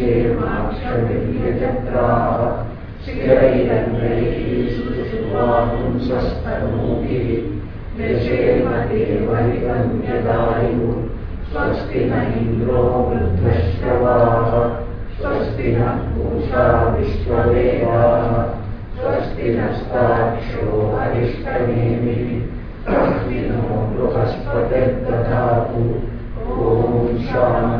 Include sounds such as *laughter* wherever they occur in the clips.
पश्येमाक्षभिर्यजत्राः स्थिरैरङ्गैः यशेमदेवैकं यदायुः स्वस्ति न इन्द्रो वृद्धश्रवाः स्वस्ति नः पूषा विश्ववेदाः स्वस्ति नस्ताक्षो अरिष्टनेमिः स्वस्ति नो बृहस्पतिर्दधातु ॐ शान्तिः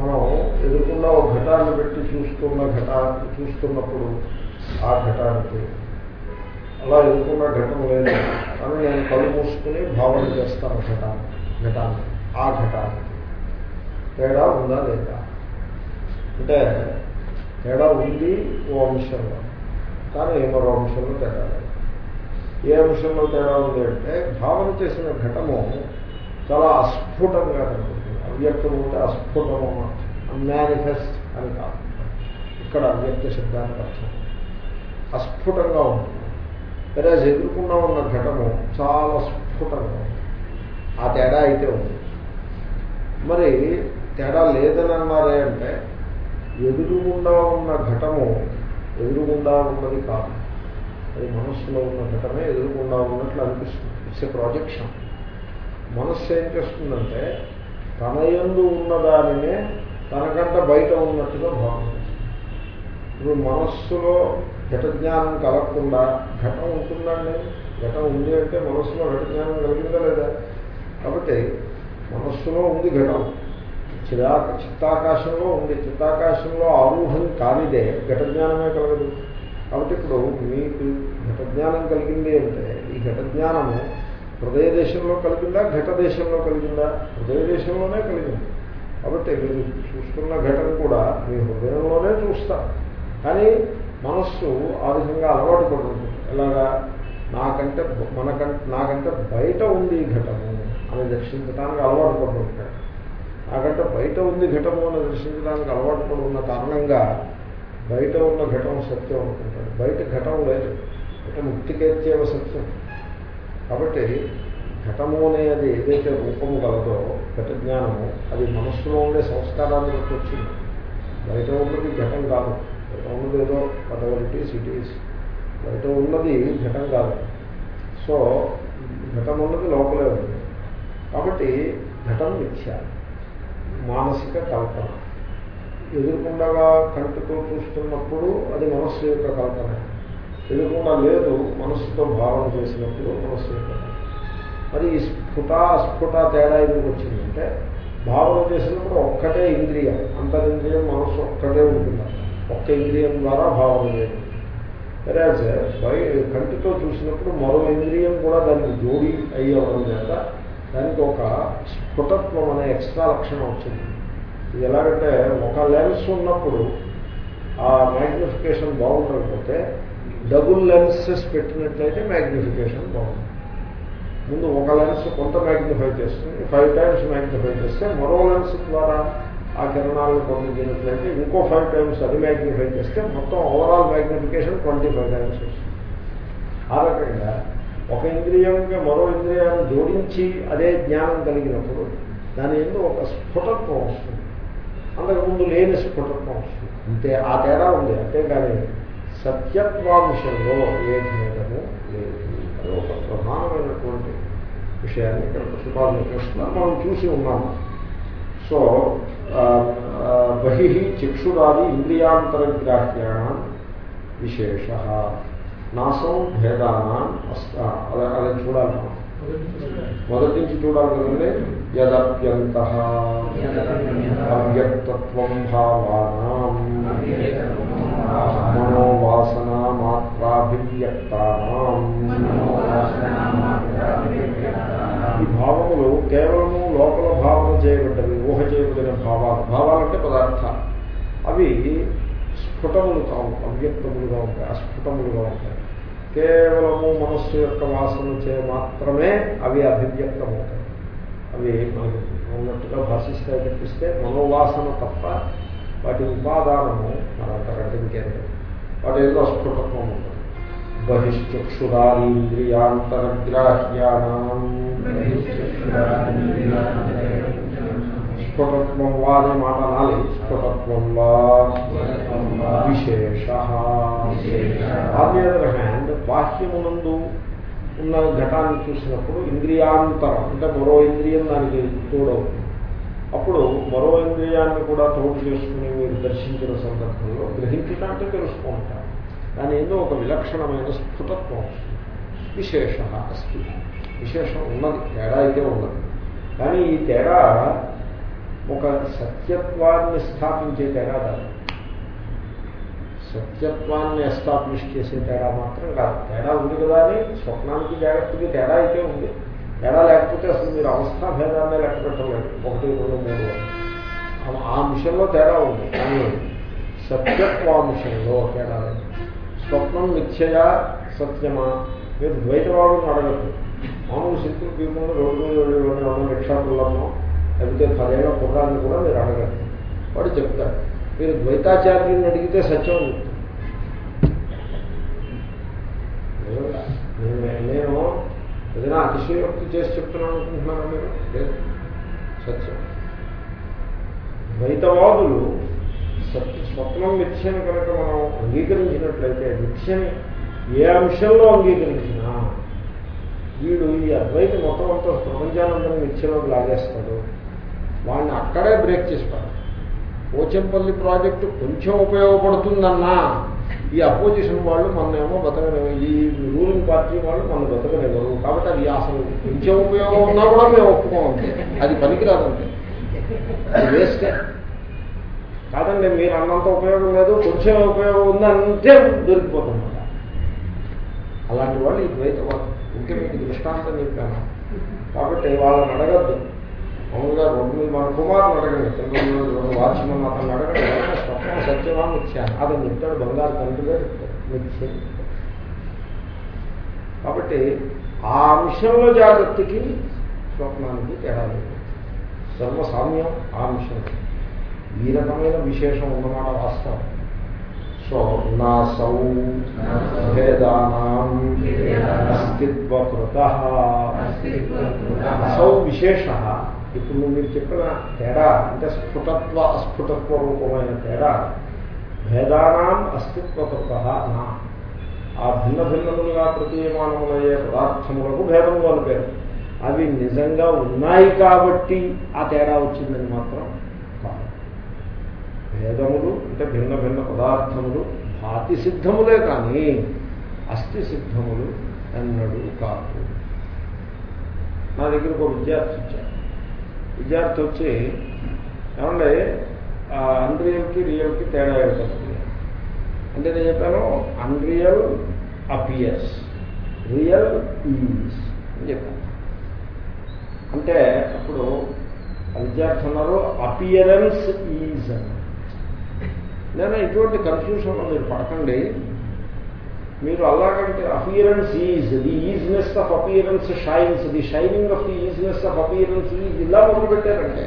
మనం ఎదుర్కొన్న ఒక ఘటాన్ని పెట్టి చూస్తున్న ఘటా చూస్తున్నప్పుడు ఆ ఘటానికి అలా ఎదుర్కొన్న ఘటన లేదు. అని నేను కళ్ళు మూసుకుని భావన చేస్తాను ఘటాన్ని ఘటాన్ని ఆ ఘటాన్ని. తేడా ఉందా లేదా? అంటే తేడా ఉంది ఓ అంశంలో కానీ మరో అంశంలో తేడా లేదు. ఏ అంశంలో తేడా ఉంది అంటే భావన చేసిన ఘటము చాలా అస్ఫుటంగా కనబడుతుంది అవ్యక్తం ఉంటే అస్ఫుటము అన్మానిఫెస్ట్ అని కాదు. ఇక్కడ అవ్యక్త శబ్దానికి అర్థం. అస్ఫుటంగా ఉంటుంది వేరే ఎదుర్కొన్నా ఉన్న ఘటము చాలా స్ఫుటంగా ఉంది. ఆ తేడా అయితే ఉంది. మరి తేడా లేదని అన్నారే అంటే ఎదురుగుండా ఉన్న ఘటము ఎదురుగుండా ఉన్నది కాదు. అది మనస్సులో ఉన్న ఘటమే ఎదురుగుండా ఉన్నట్లు అనిపిస్తుంది. ఇట్స్ ఎ ప్రాజెక్షన్ మనస్సు ఏం చేస్తుందంటే తన యందు ఉన్నదానినే తనకంట బయట ఉన్నట్టుగా భావన ఇప్పుడు మనస్సులో ఘట జ్ఞానం కలగకుండా ఘటం ఉంటుందండి. ఘటం ఉంది అంటే మనస్సులో ఘట జ్ఞానం కలిగిందా లేదా? కాబట్టి మనస్సులో ఉంది ఘటం. చిరా చిత్తాకాశంలో ఉంది. చిత్తాకాశంలో ఆరూఢం కానిదే ఘట జ్ఞానమే కలగదు. కాబట్టి ఇప్పుడు మీకు ఘట జ్ఞానం కలిగింది అంటే ఈ ఘట జ్ఞానము హృదయ దేశంలో కలిగిందా ఘట దేశంలో కలిగిందా? హృదయ దేశంలోనే కలిగింది. కాబట్టి మీరు చూస్తున్న ఘటన కూడా మీ హృదయంలోనే చూస్తారు కానీ మనస్సు ఆ విధంగా అలవాటు పడుతుంది. ఎలాగా? నాకంటే మనకంటే నాకంటే బయట ఉంది ఈ ఘటము అని దర్శించడానికి అలవాటు పడుతుంటాడు నాకంటే బయట ఉంది ఘటము అని దర్శించడానికి అలవాటు పడుతున్న కారణంగా బయట ఉన్న ఘటం సత్యం అనుకుంటాడు బయట ఘటం లేదు. ఘటం ముక్తికేత్యేవ సత్యం. కాబట్టి ఘటము అనేది ఏదైతే రూపము కలదో ఘట జ్ఞానము అది మనస్సులో ఉండే సంస్కారాన్ని బట్టి వచ్చింది. బయట ఉన్నది ఘటం కాదు. బయట ఉన్నది ఏదో పదవరిటీ సిటీస్ బయట ఉన్నది ఘటం కాదు. సో ఘటం ఉన్నది లోపలే ఉంది. కాబట్టి ఘటం మిథ్య మానసిక కల్పన. ఎదుర్కొండగా కంటితో చూస్తున్నప్పుడు అది మనస్సు యొక్క కల్పన. తెలియకుండా లేదు మనస్సుతో భావన చేసినప్పుడు మనస్సు మరి ఈ స్ఫుట అస్ఫుట తేడా ఎందుకు వచ్చిందంటే భావన చేసినప్పుడు ఒక్కటే ఇంద్రియం అంతరింద్రియం మనస్సు ఒక్కటే ఉంటుంది? ఒక్క ఇంద్రియం ద్వారా భావన చేయడం. వెరాజ్ బై కంటితో చూసినప్పుడు మరో ఇంద్రియం కూడా దానికి జోడి అయ్యవడం చేత దానికి ఒక స్ఫుటత్వం అనే ఎక్స్ట్రా లక్షణం వచ్చింది. ఇది ఎలాగంటే ఒక లెన్స్ ఉన్నప్పుడు ఆ మ్యాగ్నిఫికేషన్ బాగుండకపోతే డబుల్ లెన్సెస్ పెట్టినట్లయితే మ్యాగ్నిఫికేషన్ బాగుంది. ముందు ఒక లెన్స్ కొంత మ్యాగ్నిఫై చేస్తుంది ఫైవ్ టైమ్స్ మ్యాగ్నిఫై చేస్తే మరో లెన్స్ ద్వారా ఆ కిరణాలను పంపించినట్లయితే ఇంకో ఫైవ్ టైమ్స్ అది మ్యాగ్నిఫై చేస్తే మొత్తం overall magnification twenty five times వస్తుంది. ఆ రకంగా ఒక ఇంద్రియంకి మరో ఇంద్రియాన్ని జోడించి అదే జ్ఞానం కలిగినప్పుడు దాని ఎందుకు ఒక స్ఫుటత్వం వస్తుంది. అంతకుముందు లేని స్ఫుటత్వం వస్తుంది. అంతే ఆ తేడా ఉంది అంతేగాని సత్యత్వాంశంలో ఏ భేదము లేదు అది ఒక ప్రధానమైనటువంటి విషయాన్ని ఇక్కడ ప్రతిపాదన చేస్తున్నారు మనం చూసి ఉన్నాము సో ఆ, ఆ, బహిః చక్షురాది ఇంద్రియాంతరగ్రాహ్యాణ విశేష నాసం భేదానా అస్త అలా అలా చూడాలి మనం మొదటి నుంచి చూడాలి కదండి యదప్యంత అవ్యక్తత్వం భావానాం మనోవాసన ఈ భావములు కేవలము లోపల భావన చేయబడ్డవి ఊహ చేయబడిన భావాలు. భావాలంటే పదార్థాలు. అవి స్ఫుటములు కావు అవ్యక్తములుగా ఉంటాయి అస్ఫుటములుగా ఉంటాయి. కేవలము మనస్సు యొక్క వాసన చే మాత్రమే అవి అభివ్యక్తమవుతాయి. అవి మనకి ఉన్నట్టుగా భాషిస్తాయి కనిపిస్తే మనోవాసన తప్ప వాటి ఉపాదానము మనంతకంటే ఇంకేంటే వాటి ఏదో అస్ఫుటత్వం ఉంటుంది. బహిశ్చక్షురాదీంద్రియాంతరగ్రాహ్యానం స్ఫుటత్వం వా అనే మాట నాలి స్ఫుటత్వం వా విశేష. ఆన్ హ్యాండ్ బాహ్యమునందు ఉన్న ఘటాన్ని చూసినప్పుడు ఇంద్రియాంతరం అంటే మరో ఇంద్రియం దానికి తోడవుతుంది. అప్పుడు మరో ఇంద్రియాన్ని కూడా తోడు చేసుకుని మీరు దర్శించిన సందర్భంలో గ్రహించుట అంటే తెలుసుకుంటారు దాని ఏదో ఒక విలక్షణమైన స్ఫుటత్వం విశేష అస్తి విశేషం ఉన్నది తేడా అయితే ఉన్నది. కానీ ఈ తేడా ఒక సత్యత్వాన్ని స్థాపించే తేడా కాదు. సత్యత్వాన్ని ఎస్టాబ్లిష్ చేసే తేడా మాత్రం కాదు. తేడా ఉంది కదా అని స్వప్నానికి జాగ్రత్తకి తేడా అయితే ఉంది. ఎలా లేకపోతే అసలు మీరు అవస్థా భేదాన్ని లెక్క పెట్టలేదు ఒకటి రెండు మూడు. ఆ- ఆ అంశంలో తేడా ఉంది. కానీ సత్యత్వాంశంలో తేడా లేదు. స్వప్నం మిథ్యయా సత్యమా? మీరు ద్వైతవాదులను అడగదు మామూలు సింపుల్ పీపుల్ రోడ్డు మీద వెళ్ళి ఉన్న రిక్షా లేకపోతే పదేళ్ళ కుర్రాన్ని కూడా మీరు అడగదు వాడు చెప్తారు మీరు ద్వైతాచార్యుని అడిగితే సత్యం నేను నేను ఏదైనా అతిశయోక్తి చేసి చెప్తున్నాను అనుకుంటున్నారా మీరు? లేదు. సత్యం. ద్వైతవాదులు సత్య స్వప్నం మిథ్యను కనుక మనం అంగీకరించినట్లయితే మిథ్యని ఏ అంశంలో అంగీకరించినా వీడు ఈ అద్వైత మొత్తం అంతా ప్రపంచానందరం మిథ్యలోకి లాగేస్తాడు. వాడిని అక్కడే బ్రేక్ చేస్తాడు. పోచంపల్లి ప్రాజెక్టు కొంచెం ఉపయోగపడుతుందన్నా ఈ అపోజిషన్ వాళ్ళు మనమేమో బతకనే ఈ రూలింగ్ పార్టీ వాళ్ళు మనం బతకనివ్వరు కాబట్టి అది అసలు కొంచెం ఉపయోగం ఉన్నా కూడా మేము ఒప్పుకోమంటే అది పనికిరాదంటే అది వేస్టే కాదండి మీరు అన్నంత ఉపయోగం లేదు కొంచెం ఉపయోగం ఉందంటే దొరికిపోతుంది అలాంటి వాళ్ళు ఈ ద్వైతవాదం. ఇంకే మీకు దృష్టాంతం చెప్పాను. కాబట్టి వాళ్ళని అడగద్దు. మామూలుగా రోడ్డు మీద మన కుమారుని అడగండి చంద్రుడు రెండు వాచ్మన్ అతను అడగండి "ఏమైనా స్వప్నం సత్యమా మిథ్యా అతను చెప్తాడు బంగారు తండ్రిగా చెప్తాడు. మిథ్య కాబట్టి ఆ అంశంలో జాగ్రత్తకి స్వప్నానికి తేడా లేదు. సర్వసామ్యం ఆ అంశంలో ఈ రకమైన విశేషం ఉన్నమాట వాస్తవం. సో నా సౌ భేదానాం అస్తిత్వకృత. సౌ విశేష ఇప్పుడు మీరు చెప్పిన తేడా అంటే స్ఫుటత్వ అస్ఫుటత్వ రూపమైన తేడా భేదానాం అస్తిత్వకృత నా. ఆ భిన్న భిన్నములుగా ప్రతీయమానములయ్యే పదార్థములకు భేదము అని పేరు. అవి నిజంగా ఉన్నాయి కాబట్టి ఆ తేడా వచ్చిందని మాత్రం కాదు. భేదములు అంటే భిన్న భిన్న పదార్థములు భాతి సిద్ధములే కానీ అస్థి సిద్ధములు ఎన్నడూ కాదు. నా దగ్గరకు ఒక విద్యార్థి వచ్చారు. విద్యార్థి వచ్చి ఏమండి అన్రియల్కి రియల్కి తేడా ఏమిటండి అంటే నేను చెప్పాను అన్రియల్ అపియర్స్ రియల్ ఈజ్ అని చెప్పాను. అంటే అప్పుడు విద్యార్థి అన్నారు అపియరెన్స్ ఈజ్ అని నేను ఇటువంటి కన్ఫ్యూషన్లో మీరు పడకండి. మీరు అలాగంటే appearance is the easiness of appearance shines the shining of the easiness of appearance is ఇలా మొదలు పెట్టారంటే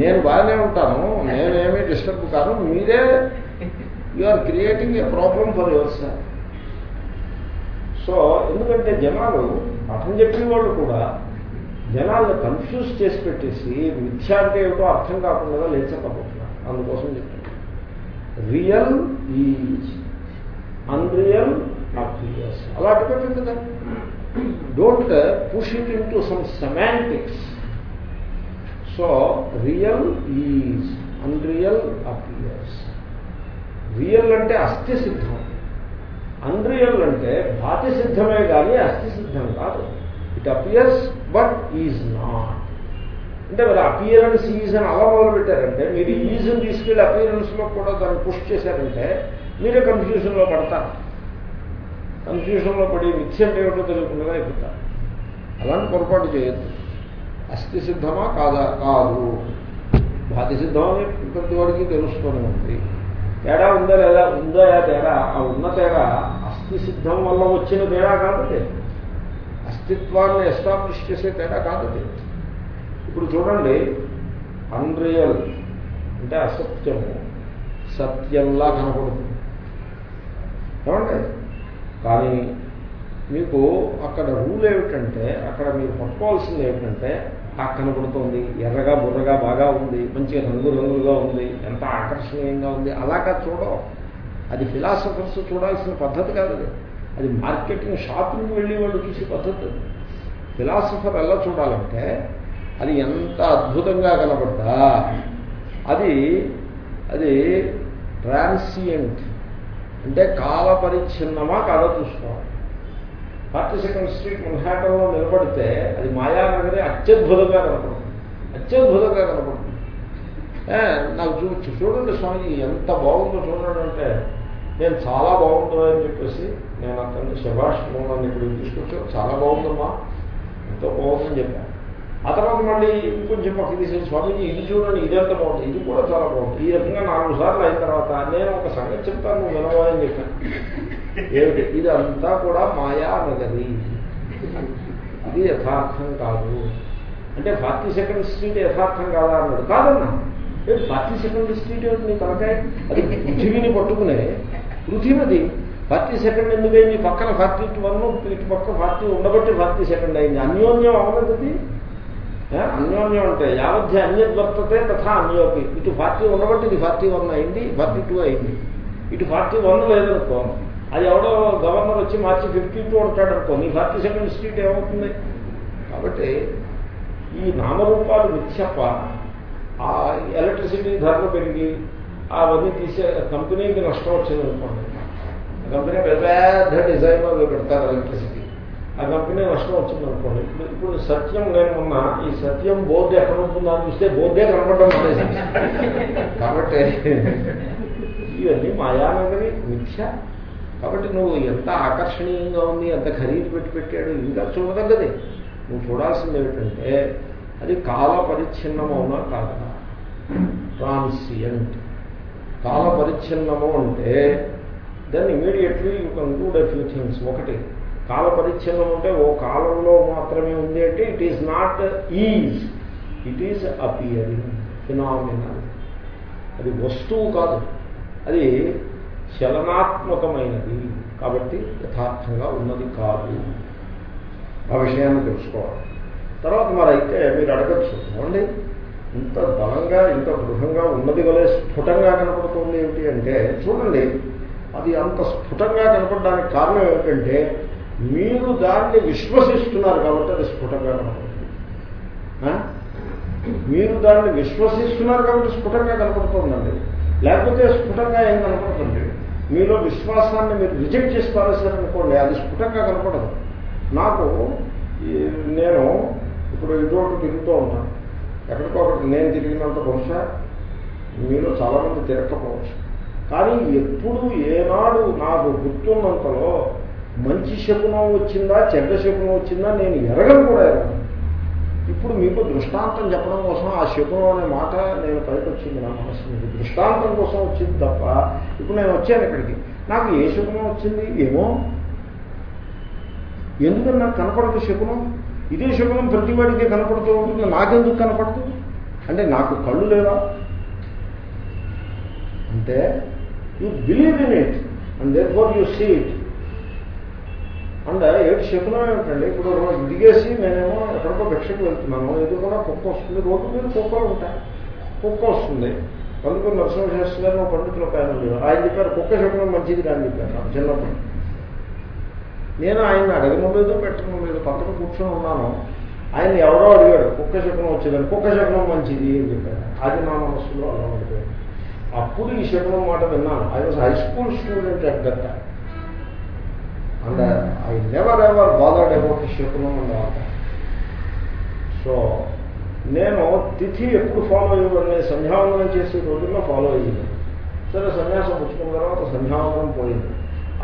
నేను బాగానే ఉంటాను నేనేమీ డిస్టర్బ్ కాను మీరే you are creating a problem for your sir so ఎందుకంటే జనాలు అర్థం చెప్పిన వాళ్ళు కూడా జనాలను కన్ఫ్యూజ్ చేసి పెట్టేసి మిథ్య అంటే ఏమిటో అర్థం కాకుండా లేచకపోతున్నారు. అందుకోసం చెప్తున్నారు రియల్ ఈజ్ అన్రియల్ అపియర్స్ అలా అటు కదా. Don't push it into some semantics so real is unreal appears real అంటే అస్థి సిద్ధం. అన్రియల్ అంటే భాతి సిద్ధమే కానీ అస్థి సిద్ధం కాదు. It appears but is not అంటే మరి అపియరెన్స్ ఈజ్ అని అలా మొదలు పెట్టారంటే మీరు ఈజ్ తీసుకెళ్ళి అపియరెన్స్లో కూడా దాన్ని పుష్ చేశారంటే మీరే కన్ఫ్యూషన్లో పడతారు. కన్ఫ్యూషన్లో పడి మిథ్య అంటే ఏమిటో తెలియకుండా అయిపోతారు. అలాంటి పొరపాటు చేయొద్దు. అస్థి సిద్ధమా కాదా? కాదు. భాతి సిద్ధమని అని ప్రతి వాడికి తెలుస్తూనే ఉంది. తేడా ఉందా లేదా? ఉందా తేడా? ఆ ఉన్న తేడా అస్థి సిద్ధం వల్ల వచ్చిన తేడా కాదు అస్తిత్వాన్ని ఎస్టాబ్లిష్ చేసే తేడా కాదు ఇప్పుడు చూడండి అన్రియల్ అంటే అసత్యము. సత్యంలా కనపడుతుంది. ఏమండి కానీ మీకు అక్కడ రూల్ ఏమిటంటే అక్కడ మీరు పట్టుకోవాల్సింది ఏమిటంటే ఆ కనపడుతుంది ఎర్రగా బుర్రగా బాగా ఉంది మంచిగా రంగు రంగులుగా ఉంది ఎంత ఆకర్షణీయంగా ఉంది అలాగా చూడవు అది ఫిలాసఫర్స్ చూడాల్సిన పద్ధతి కాదు అది. మార్కెటింగ్ షాపింగ్ వెళ్ళి వాళ్ళు చూసే పద్ధతి. ఫిలాసఫర్ ఎలా చూడాలంటే అది ఎంత అద్భుతంగా కనబడ్డా అది అది ట్రాన్సియంట్ అంటే కాల పరిచ్ఛిన్నమా కాదో చూసుకోవాలి. ఫార్టీ సెకండ్ స్ట్రీట్ మన్హాటంలో నిలబడితే అది మాయానగరే అత్యద్భుతంగా కనపడుతుంది. అత్యద్భుతంగా కనపడుతుంది. నాకు చూ చూడండి స్వామి ఎంత బాగుందో చూడండి అంటే నేను చాలా బాగుంటుందని అని చెప్పేసి నేను అతన్ని శభాష్ మూలని ఇప్పుడు తీసుకొచ్చాను. చాలా బాగుందమ్మా. ఎంతో బాగుందని చెప్పాను. ఆ తర్వాత మళ్ళీ ఇంకొంచెం పక్కకి తీసేసి స్వామీజీ ఇది చూడండి ఇదంతా బాగుంది ఇది కూడా చాలా బాగుంది. ఈ రకంగా నాలుగు సార్లు అయిన తర్వాత నేను ఒక సంగతి చెప్తాను నువ్వు వినవా అని చెప్పాను ఏమిటి? ఇదంతా కూడా మాయా నగరి. ఇది యథార్థం కాదు. అంటే ఫార్టీ సెకండ్ స్ట్రీట్ యథార్థం కాదా అన్నాడు. కాదన్నా. ఏంటి ఫార్టీ సెకండ్ స్ట్రీట్ ఏమిటి నీ తలకాయ? అది పృథివీని పట్టుకునే పృథివీది. Forty second ఎందుకైంది? పక్కన ఫార్టీ వన్ ఇటు పక్క ఫార్టీ ఉండబట్టి ఫార్టీ సెకండ్ అయింది. అన్యోన్యం అవ్వలేదు అన్యోన్యం అంటే యావధ్య అన్యద్వర్తతే తథా అన్యోపి. ఇటు ఫార్టీ ఉండబట్టి ఇది ఫార్టీ వన్ అయింది ఫార్టీ టూ అయింది. ఇటు ఫార్టీ వన్ లేదనుకో అది ఎవడో గవర్నర్ వచ్చి మార్చి ఫిఫ్టీ టూ అంటాడు అనుకో నీ ఫార్టీ సెకండ్ స్ట్రీట్ ఏమవుతుంది? కాబట్టి ఈ నామరూపాలు మిథ్యప్ప ఆ ఎలక్ట్రిసిటీ ధరలు పెరిగి అవన్నీ తీసే కంపెనీకి నష్టం వచ్చింది అనుకోండి కంపెనీ పెద్ద పెద్ద పెడతారు ఎలక్ట్రిసిటీ. ఆ కంపెనీ నష్టం వచ్చింది అనుకోండి ఇప్పుడు ఇప్పుడు సత్యం నేను మొన్న ఈ సత్యం బోర్డు ఎక్కడ ఉంటుందో అని చూస్తే బోర్డే కనపడడం మానేసింది కాబట్టి ఇవన్నీ మాయానగరి మిథ్య. కాబట్టి నువ్వు ఎంత ఆకర్షణీయంగా ఉంది ఎంత ఖరీదు పెట్టి పెట్టాడు ఇంకా చూడదగ్గది. నువ్వు చూడాల్సింది ఏమిటంటే అది కాల పరిచ్ఛిన్నమవునా కాదా? ట్రాన్సియంట్. కాల పరిచ్ఛిన్నము అంటే then immediately you conclude a few things ఒకటి. కాల పరిచ్ఛిన్నం అంటే ఓ కాలంలో మాత్రమే ఉంది అంటే it is not is it is appearing phenomenal అది వస్తువు కాదు. అది చలనాత్మకమైనది. కాబట్టి యథార్థంగా ఉన్నది కాదు. ఆ విషయాన్ని తెలుసుకోవాలి. తర్వాత మరి అయితే మీరు అడగచ్చు. ఏమండి? ఇంత బలంగా ఇంత దృఢంగా ఉన్నది వలె స్ఫుటంగా కనపడుతుంది ఏమిటి అంటే చూడండి అది అంత స్ఫుటంగా కనపడడానికి కారణం ఏమిటంటే మీరు దాన్ని విశ్వసిస్తున్నారు కాబట్టి అది స్ఫుటంగా కనపడుతుంది. మీరు దాన్ని విశ్వసిస్తున్నారు కాబట్టి స్ఫుటంగా కనపడుతుందండి. లేకపోతే స్ఫుటంగా ఏం కనపడుతుంది? మీలో విశ్వాసాన్ని మీరు రిజెక్ట్ చేసి పారేశారనుకోండి అది స్ఫుటంగా కనపడదు. నాకు నేను ఇప్పుడు ఇటువంటి తిరుగుతూ ఉంటాను ఎక్కడికో ఒకటి నేను తిరిగినంత బహుశా మీలో చాలామంది తిరగకపోవచ్చు. కానీ ఎప్పుడు ఏనాడు నాకు గుర్తున్నంతలో మంచి శకునం వచ్చిందా చెడ్డ శకునం వచ్చిందా నేను ఎరగను కూడా ఎరగను. ఇప్పుడు మీకు దృష్టాంతం చెప్పడం కోసం ఆ శకునం అనే మాట నేను పైకి వచ్చింది నా మనసు మీకు దృష్టాంతం కోసం వచ్చింది తప్ప ఇప్పుడు నేను వచ్చాను ఇక్కడికి. నాకు ఏ శకునం వచ్చింది? ఏమో? ఎందుకని నాకు కనపడదు శకునం? ఇదే శకునం ప్రతివాడికి కనపడుతూ ఉంటుంది నాకెందుకు కనపడదు అంటే నాకు కళ్ళు లేవా అంటే you believe in it and therefore you see it and ఏడు శకునం ఏమిటండి? ఇప్పుడు దిగేసి నేనేమో ఎక్కడికో భిక్షకు వెళ్తున్నాను. ఎదురుకుండా కుక్క వస్తుంది. రోడ్డు మీద కుక్కలు ఉంటాయి కుక్క వస్తుంది. పండుగ నరసింహ చేస్తున్నారు మా పండితులు ఆయన ఆయన చెప్పారు కుక్క శకునం మంచిది అని చెప్పారు చిన్నప్పుడు. నేను ఆయన అడవి లేదు పెట్టడం లేదు పక్కన కూర్చొని ఉన్నాను. ఆయన ఎవరో అడిగాడు కుక్క శకునం వచ్చేదాన్ని కుక్క శకునం మంచిది అని చెప్పాడు అది నా మనస్సులో అలా ఉండిపోయింది. అప్పుడు ఈ శకునం మాట విన్నాను. I was high school student at that time and I never ever bothered about శకునం and all so నేను తిథి ఎప్పుడు ఫాలో అయ్యేవాడిని? సంధ్యావందనం చేసే రోజుల్లో ఫాలో అయ్యింది. సరే సన్యాసం పుచ్చుకున్న తర్వాత సంధ్యావందనం పోయింది.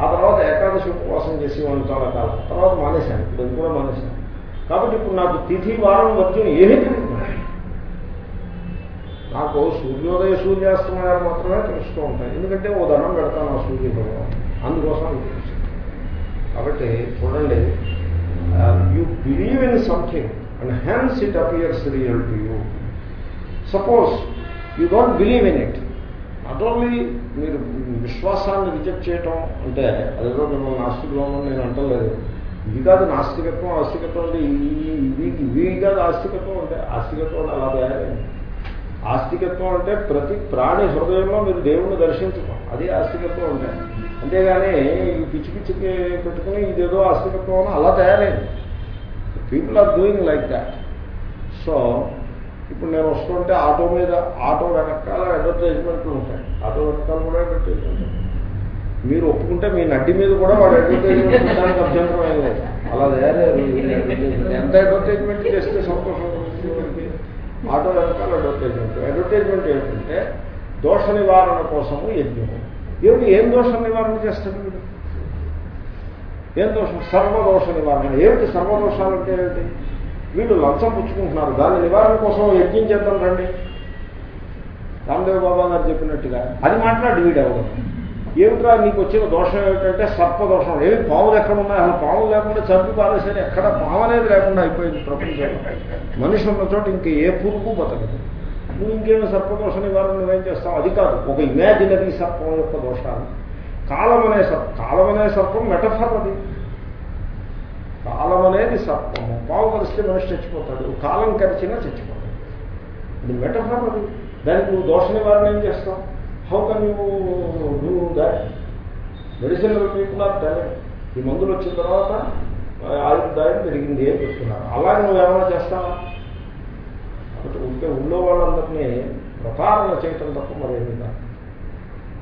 ఆ తర్వాత ఏకాదశి ఉపవాసం చేసేవాడిని చాలా కాలం. తర్వాత మానేశాను. ఇప్పుడు ఇది కూడా మానేశాను. కాబట్టి ఇప్పుడు నాకు తిథి వారం వర్జం ఏమీ తెలియదు. నాకు. నాకు సూర్యోదయ సూర్యాస్తమయాలు మాత్రమే తెలుస్తూ ఉంటాయి. ఎందుకంటే ఓ దండం పెడతాను ఆ సూర్య భగవాన్ అందుకోసం అది తెలుసు కాబట్టి చూడండి you believe in something and hence it appears real to you suppose you don't believe in it not only మీరు విశ్వాసాన్ని రిజెక్ట్ చేయటం అంటే అదేదో మిమ్మల్ని నాస్తికులో నేను అంటలేదు. ఇది కాదు నాస్తికత్వం ఆస్తికత్వం అంటే ఈ- ఇది ఇవి కాదు ఆస్తికత్వం అంటే ఆస్తికత్వం అంటే అలా తయారైంది ఆస్తికత్వం అంటే ప్రతి ప్రాణి హృదయంలో మీరు దేవుణ్ణి దర్శించడం అది ఆస్తికత్వం అంటే. అంతేగాని ఈ పిచ్చి పిచ్చికి పెట్టుకుని ఇదేదో అస్థిరత్వం అని అలా తయారైంది. People are doing like that so ఇప్పుడు నేను వస్తుంటే ఆటో మీద ఆటో వెనకాల అడ్వర్టైజ్మెంట్లు ఉంటాయి. ఆటో వెనకాల కూడా అడ్వర్టైజ్మెంట్ మీరు ఒప్పుకుంటే మీ నడ్డి మీద కూడా వాడు అడ్వర్టైజ్మెంట్ పెట్టడానికి అభ్యంతరం ఏం లేదు అలా తయారయ్యారు ఎంత అడ్వర్టైజ్మెంట్ చేస్తే సంతోషం ఆటో వెనకాల అడ్వర్టైజ్మెంట్ అడ్వర్టైజ్మెంట్ ఏంటంటే దోష నివారణ కోసము యజ్ఞము. దేవుడు ఏం దోష నివారణ చేస్తాడు వీడు? ఏం దోషం? సర్వదోష నివారణ. ఏమిటి సర్వదోషాలు అంటే ఏమిటి? వీళ్ళు లంచం పుచ్చుకుంటున్నారు. దాని నివారణ కోసం యజ్ఞం చేద్దాం రండి. రామదేవ్ బాబా గారు చెప్పినట్టుగా అది మాట్లాడు వీడు ఎవరు ఏమిట్రా నీకు వచ్చిన దోషం ఏమిటంటే సర్పదోషం. ఏమి పాములు ఎక్కడ ఉన్నాయి? అసలు పాములు లేకుండా చంపి పారేసరి ఎక్కడ పాము అనేది లేకుండా అయిపోయింది ప్రపంచంలో. మనిషి ఉన్న చోట ఇంక ఏ పురుగు బతకదు. నువ్వు ఇంకేమో సర్పదోష నివారణ నువ్వేం చేస్తావు అది కాదు. ఒక ఇమాజినరీ సర్పం యొక్క దోషాలు. కాలం అనే సర్ప. కాలం అనే సర్పం మెటఫర్ అది. కాలం అనేది సర్పము. పావు కలిస్తే మనిషి చచ్చిపోతాడు. కాలం కరిచినా చచ్చిపోతాడు. అది మెటఫర్ అది. దానికి నువ్వు దోష నివారణ ఏం చేస్తావు. How can you do that? Medicine people are talent ఈ మందులు వచ్చిన తర్వాత ఆయుర్దాయం పెరిగింది ఏం చెప్తున్నారు. అలాగే నువ్వు ఏమైనా చేస్తావా? ఉంటే ఊళ్ళో వాళ్ళందరినీ ప్రతారణ చేయటం తప్ప మరేమీ కాదు.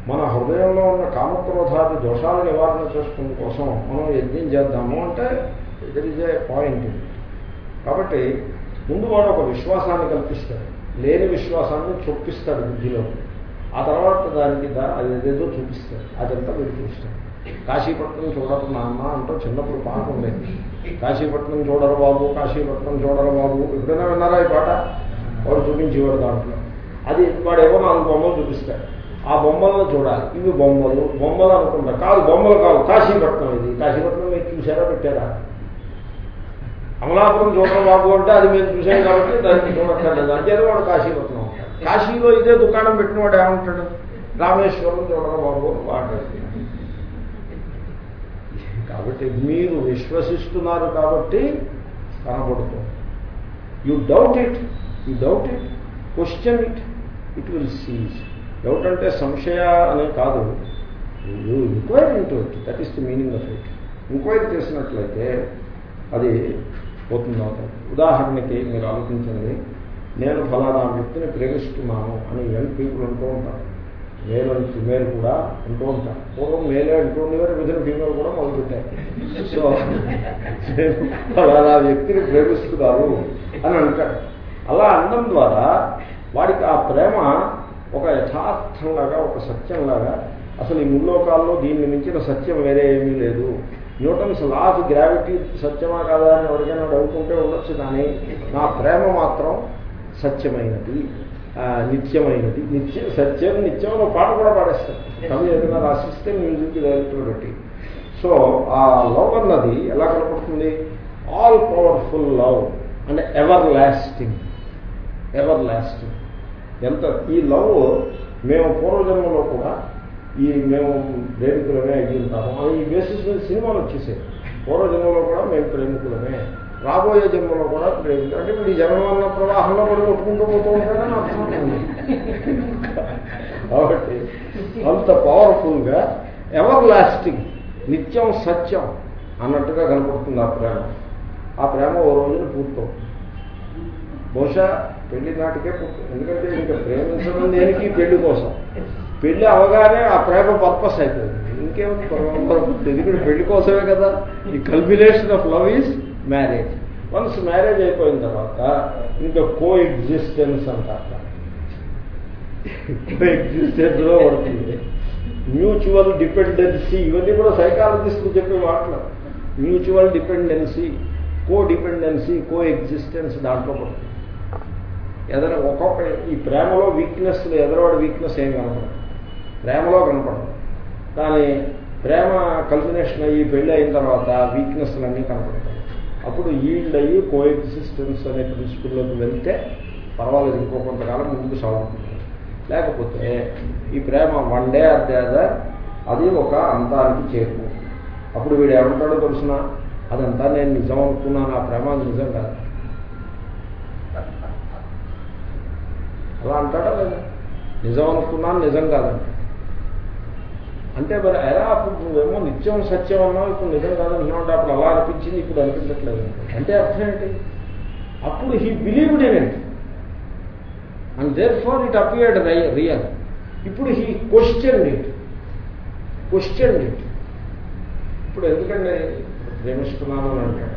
మన హృదయంలో ఉన్న కామక్రోధాది దోషాలు నివారణ చేసుకునే కోసం మనం యజ్ఞం చేద్దాము అంటే ఇదర్ ఇజ్ ఏ పాయింట్ కాబట్టి ముందు వాడు ఒక విశ్వాసాన్ని కల్పిస్తాడు. లేని విశ్వాసాన్ని చొప్పిస్తాడు బుద్ధిలో. ఆ తర్వాత దానికి అది ఏదేదో చూపిస్తాడు. అదంతా వీడు చూస్తాడు. కాశీపట్నం చూడరు నాన్న అంటూ చిన్నప్పుడు పాట ఉండేది. కాశీపట్నం చూడరు బాబు కాశీపట్నం చూడరు బాబు. ఎప్పుడైనా విన్నారా ఈ పాట? వాడు చూపించేవాడు దాంట్లో. అది వాడు ఏవో నాలుగు బొమ్మలు చూపిస్తాడు. ఆ బొమ్మలను చూడాలి. ఇవి బొమ్మలు బొమ్మలు అనుకుంటా. కాదు బొమ్మలు కాదు కాశీపట్నం ఇది. కాశీపట్నం మీరు చూసారా పెట్టారా? అమలాపురం చూడడం బాబు అంటే అది మేము చూసాం కాబట్టి దానికి చూడక్కర్లేదు. అంతేదో వాడు కాశీపట్నం కాశీలో ఇదే దుకాణం పెట్టిన వాడు ఏమంటాడు? రామేశ్వరం చూడడం బాబు వాడు కాబట్టి మీరు విశ్వసిస్తున్నారు కాబట్టి కనబడుతుంది. యు డౌట్ ఇట్ ఈ doubt it question it it will cease doubt అంటే సంశయ అనే కాదు. You enquiry into it that is the meaning of it enquiry చేసినట్లయితే అది పోతుంది అవుతుంది. ఉదాహరణకి మీరు ఆలోచించండి. నేను ఫలానా వ్యక్తిని ప్రేమిస్తున్నాను అని యంగ్ పీపుల్ అంటూ ఉంటారు. మేల్ అండ్ ఫిమేల్ కూడా అంటూ ఉంటారు. పూర్వం మేలే అంటూ ఉండేవారు విధిన ఫీమేల్ కూడా మొదలుపెట్టారు. సో *laughs* నేను ఫలానా వ్యక్తిని ప్రేమిస్తున్నారు అని అంటాడు అలా అనడం ద్వారా వాడికి ఆ ప్రేమ ఒక యథార్థంలాగా ఒక సత్యంలాగా అసలు ఈ ముల్లోకాల్లో దీన్ని మించిన సత్యం వేరే ఏమీ లేదు. న్యూటన్స్ లా ఆఫ్ గ్రావిటీ సత్యమా కాదా అని ఎవరికైనా అడుగుతుంటే ఉండొచ్చు కానీ నా ప్రేమ మాత్రం సత్యమైనది నిత్యమైనది. నిత్య సత్యం నిత్యం పాట కూడా పాడేస్తారు కవి ఏదైనా రాసిస్తే మ్యూజిక్ డైరెక్టర్ పెట్టి. సో ఆ లవ్ అన్నది ఎలా కనపడుతుంది? All powerful love and everlasting. Everlasting ఎంత? ఈ లవ్ మేము పూర్వజన్మలో కూడా ఈ మేము ప్రేమికులమే అయ్యి ఉంటాము. అని ఈ బేసిస్ మీద సినిమాలు వచ్చేసాయి. పూర్వజన్మలో కూడా మేము ప్రేమికులమే. రాబోయే జన్మలో కూడా ప్రేమికులు. అంటే వీడి జన్మ అన్న ప్రవాహంలో కూడా కొట్టుకుంటూ పోతూ ఉంటాడని అర్థం కాబట్టి అంత పవర్ఫుల్గా ఎవర్ లాస్టింగ్ నిత్యం సత్యం అన్నట్టుగా కనపడుతుంది ఆ ప్రేమ. ఆ ప్రేమ ఓ రోజున పూర్తవుతుంది. బహుశా పెళ్ళి నాటికే ఎందుకంటే ఇంకా ప్రేమించడం దేనికి? పెళ్ళి కోసం. పెళ్ళి అవగానే ఆ ప్రేమ పర్పస్ అయిపోయింది. ఇంకేముంది? పరమ- ఎందుకంటే పెళ్ళి కోసమే కదా. ఈ combination of love is marriage once marriage అయిపోయిన తర్వాత ఇంకా కో ఎగ్జిస్టెన్స్ అంటారు. కో ఎగ్జిస్టెన్స్లో పడుతుంది. మ్యూచువల్ డిపెండెన్సీ ఇవన్నీ కూడా సైకాలజిస్టులు చెప్పే మాటలు. మ్యూచువల్ డిపెండెన్సీ కో డిపెండెన్సీ కో ఎగ్జిస్టెన్స్ దాంట్లో పడుతుంది. ఎదర ఒక్కొక్క ఈ ప్రేమలో వీక్నెస్ ఎదరవాడి వీక్నెస్ ఏం కనపడదు ప్రేమలో కనపడదు కానీ ప్రేమ కల్మినేషన్ అయ్యి పెళ్ళి అయిన తర్వాత వీక్నెస్లన్నీ కనపడతాయి. అప్పుడు ఈల్డ్ అయ్యి కో ఎగ్జిస్టెన్స్ అనే ప్రిన్సిపల్లోకి వెళ్తే పర్వాలేదు ఇంకో కొంతకాలం ముందుకు సాగుతుంది. లేకపోతే ఈ ప్రేమ వన్ డే అదే అది ఒక అంతానికి చేరుకుంటుంది. అప్పుడు వీడు ఏమంటాడో తెలిసిన? అదంతా నేను నిజం అనుకున్నాను. ఆ ప్రేమ నిజం కాదు. అలా అంటాడా లేదా? నిజం అనుకున్నాను నిజం కాదంట. అంటే మరి ఎలా అప్పుడు నువ్వేమో నిత్యం సత్యం అన్నావు ఇప్పుడు నిజం కాదంటున్నావు అప్పుడు అలా అనిపించింది ఇప్పుడు అనిపించట్లేదు. అంటే అర్థం ఏంటి? అప్పుడు he believed in it and therefore it appeared real ఇప్పుడు he question it question it ఇప్పుడు ఎందుకంటే ప్రేమిస్తున్నాను అని అంటాడు?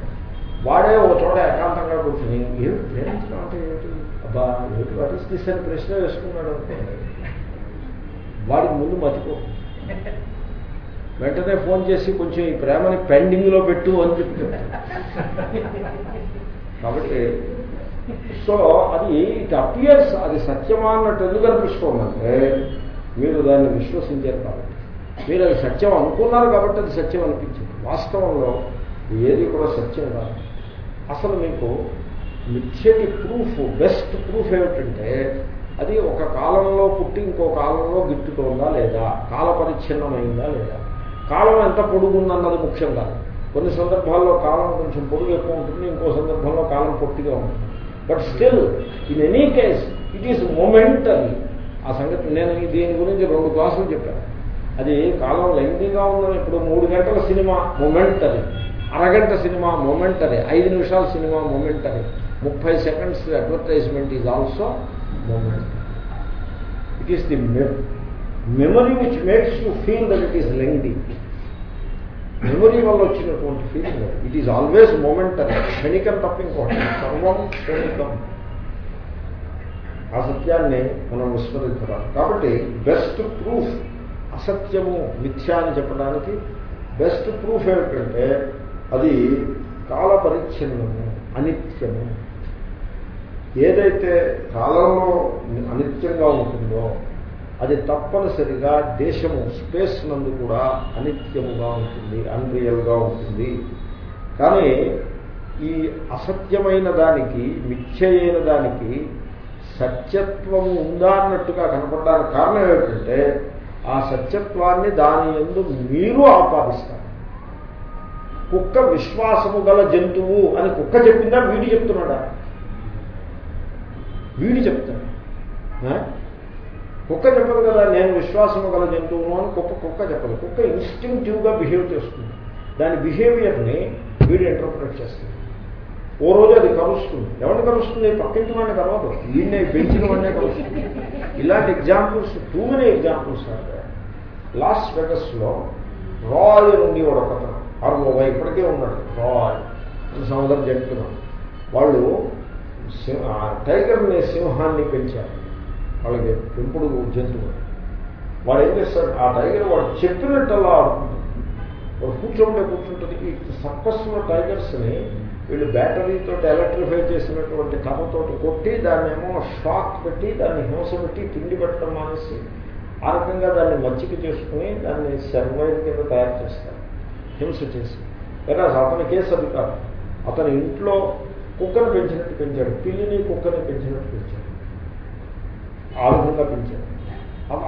వాడే ఒక చోట ఏకాంతంగా కూర్చొని ఏమిటి ప్రేమించడం అంటే ఏమిటి అబ్బా ఏమిటి వాట్ ఇస్ దిస్ అని ప్రశ్న వేసుకున్నాడు అనుకోండి వాడికి ముందు మతిపో వెంటనే ఫోన్ చేసి కొంచెం ఈ ప్రేమని పెండింగ్లో పెట్టు అని చెప్పి చెప్తాడు. కాబట్టి సో అది ఇట్ అపియర్స్ అది సత్యమా అన్నట్టు ఎందుకు అనిపించుకోమంటే మీరు దాన్ని విశ్వసించారు కాబట్టి. మీరు అది సత్యం అనుకున్నారు కాబట్టి అది సత్యం అనిపించింది. వాస్తవంలో ఏది కూడా సత్యం కాదు. అసలు మీకు మిథ్యకి ప్రూఫ్ బెస్ట్ ప్రూఫ్ ఏమిటంటే అది ఒక కాలంలో పుట్టి ఇంకో కాలంలో గిట్టుతోందా లేదా? కాల పరిచ్ఛిన్నమైందా లేదా? కాలం ఎంత పొడుగుందన్నది ముఖ్యం కాదు కొన్ని సందర్భాల్లో కాలం కొంచెం పొడుగు ఎక్కువ ఉంటుంది ఇంకో సందర్భంలో కాలం పొట్టిగా ఉంటుంది. But still in any case it is momentary ఆ సంగతి నేను దీని గురించి రెండు క్లాసులు చెప్పాను. అది కాలం లెంగ్తీగా ఉందని ఇప్పుడు మూడు గంటల సినిమా మొమెంటరీ అరగంట సినిమా మొమెంటరీ ఐదు నిమిషాల సినిమా మొమెంటరీ ముప్పై seconds advertisement is also moment it is the memory which makes you feel that it is lengthy memory వల్ల వచ్చినటువంటి feeling it is always moment క్షణికం తప్ప సర్వం క్షణికం. ఆ సత్యాన్ని మనం విస్మరించరాదు. కాబట్టి బెస్ట్ ప్రూఫ్ అసత్యము మిథ్యా అని చెప్పడానికి బెస్ట్ ప్రూఫ్ ఏమిటంటే అది కాల పరిచ్ఛిన్నము అనిత్యము. ఏదైతే కాలంలో అనిత్యంగా ఉంటుందో అది తప్పనిసరిగా దేశము స్పేస్ నందు కూడా అనిత్యముగా ఉంటుంది అన్రియల్గా ఉంటుంది. కానీ ఈ అసత్యమైన దానికి మిథ్య దానికి సత్యత్వము ఉందా అన్నట్టుగా కనపడడానికి కారణం ఏమిటంటే ఆ సత్యత్వాన్ని దాని ఎందు మీరు ఆపాదిస్తారు. కుక్క విశ్వాసము గల జంతువు అని కుక్క చెప్పిందా? వీడి చెప్తున్నాడా? వీడి చెప్తాడు. కుక్క చెప్పదు కదా నేను విశ్వాసము గల జంతువును అని కుక్క కుక్క చెప్పదు. కుక్క ఇన్స్టింక్టివ్గా బిహేవ్ చేస్తుంది. దాని బిహేవియర్ని వీడు ఇంటర్ప్రిట్ చేస్తుంది ఓ రోజు అది కలుస్తుంది ఎవరిని కలుస్తుంది పక్కింటి వాడిని కలవదు వీడిని పెంచిన వాడినే కలుస్తుంది ఇలాంటి ఎగ్జాంపుల్స్ టూ మెనీ ఎగ్జాంపుల్స్ అంటే లాస్ వెగస్లో రాయ్ ఉండి వాడు ఒకతను. అరవై ఇప్పటికే ఉన్నాడు. రాయ్ సముద్రం చెప్తున్నాడు వాళ్ళు టైగర్ని సింహాన్ని పెంచారు. వాళ్ళకి పెంపుడు జంతువు. వాడు ఏం చేస్తాడు? ఆ టైగర్ వాడు చెప్పినట్టల్లా ఆడుతుంది వాడు కూర్చోంటే కూర్చుంటుంది. ఈ సర్కస్లో టైగర్స్ని వీళ్ళు బ్యాటరీతో ఎలక్ట్రిఫై చేసినటువంటి కర్రతోటి కొట్టి దాన్ని ఏమో షాక్ పెట్టి దాన్ని హింస పెట్టి తిండి పెట్టడం మానేసి ఆ రకంగా దాన్ని మచ్చిక చేసుకుని దాన్ని సర్వైవ్ కింద తయారు చేస్తారు. హింస చేసి. లేదా అతని కేసు అది కాదు. అతని ఇంట్లో కుక్కను పెంచినట్టు పెంచాడు. పిల్లిని కుక్కని పెంచినట్టు పెంచాడు. ఆ విధంగా పెంచాడు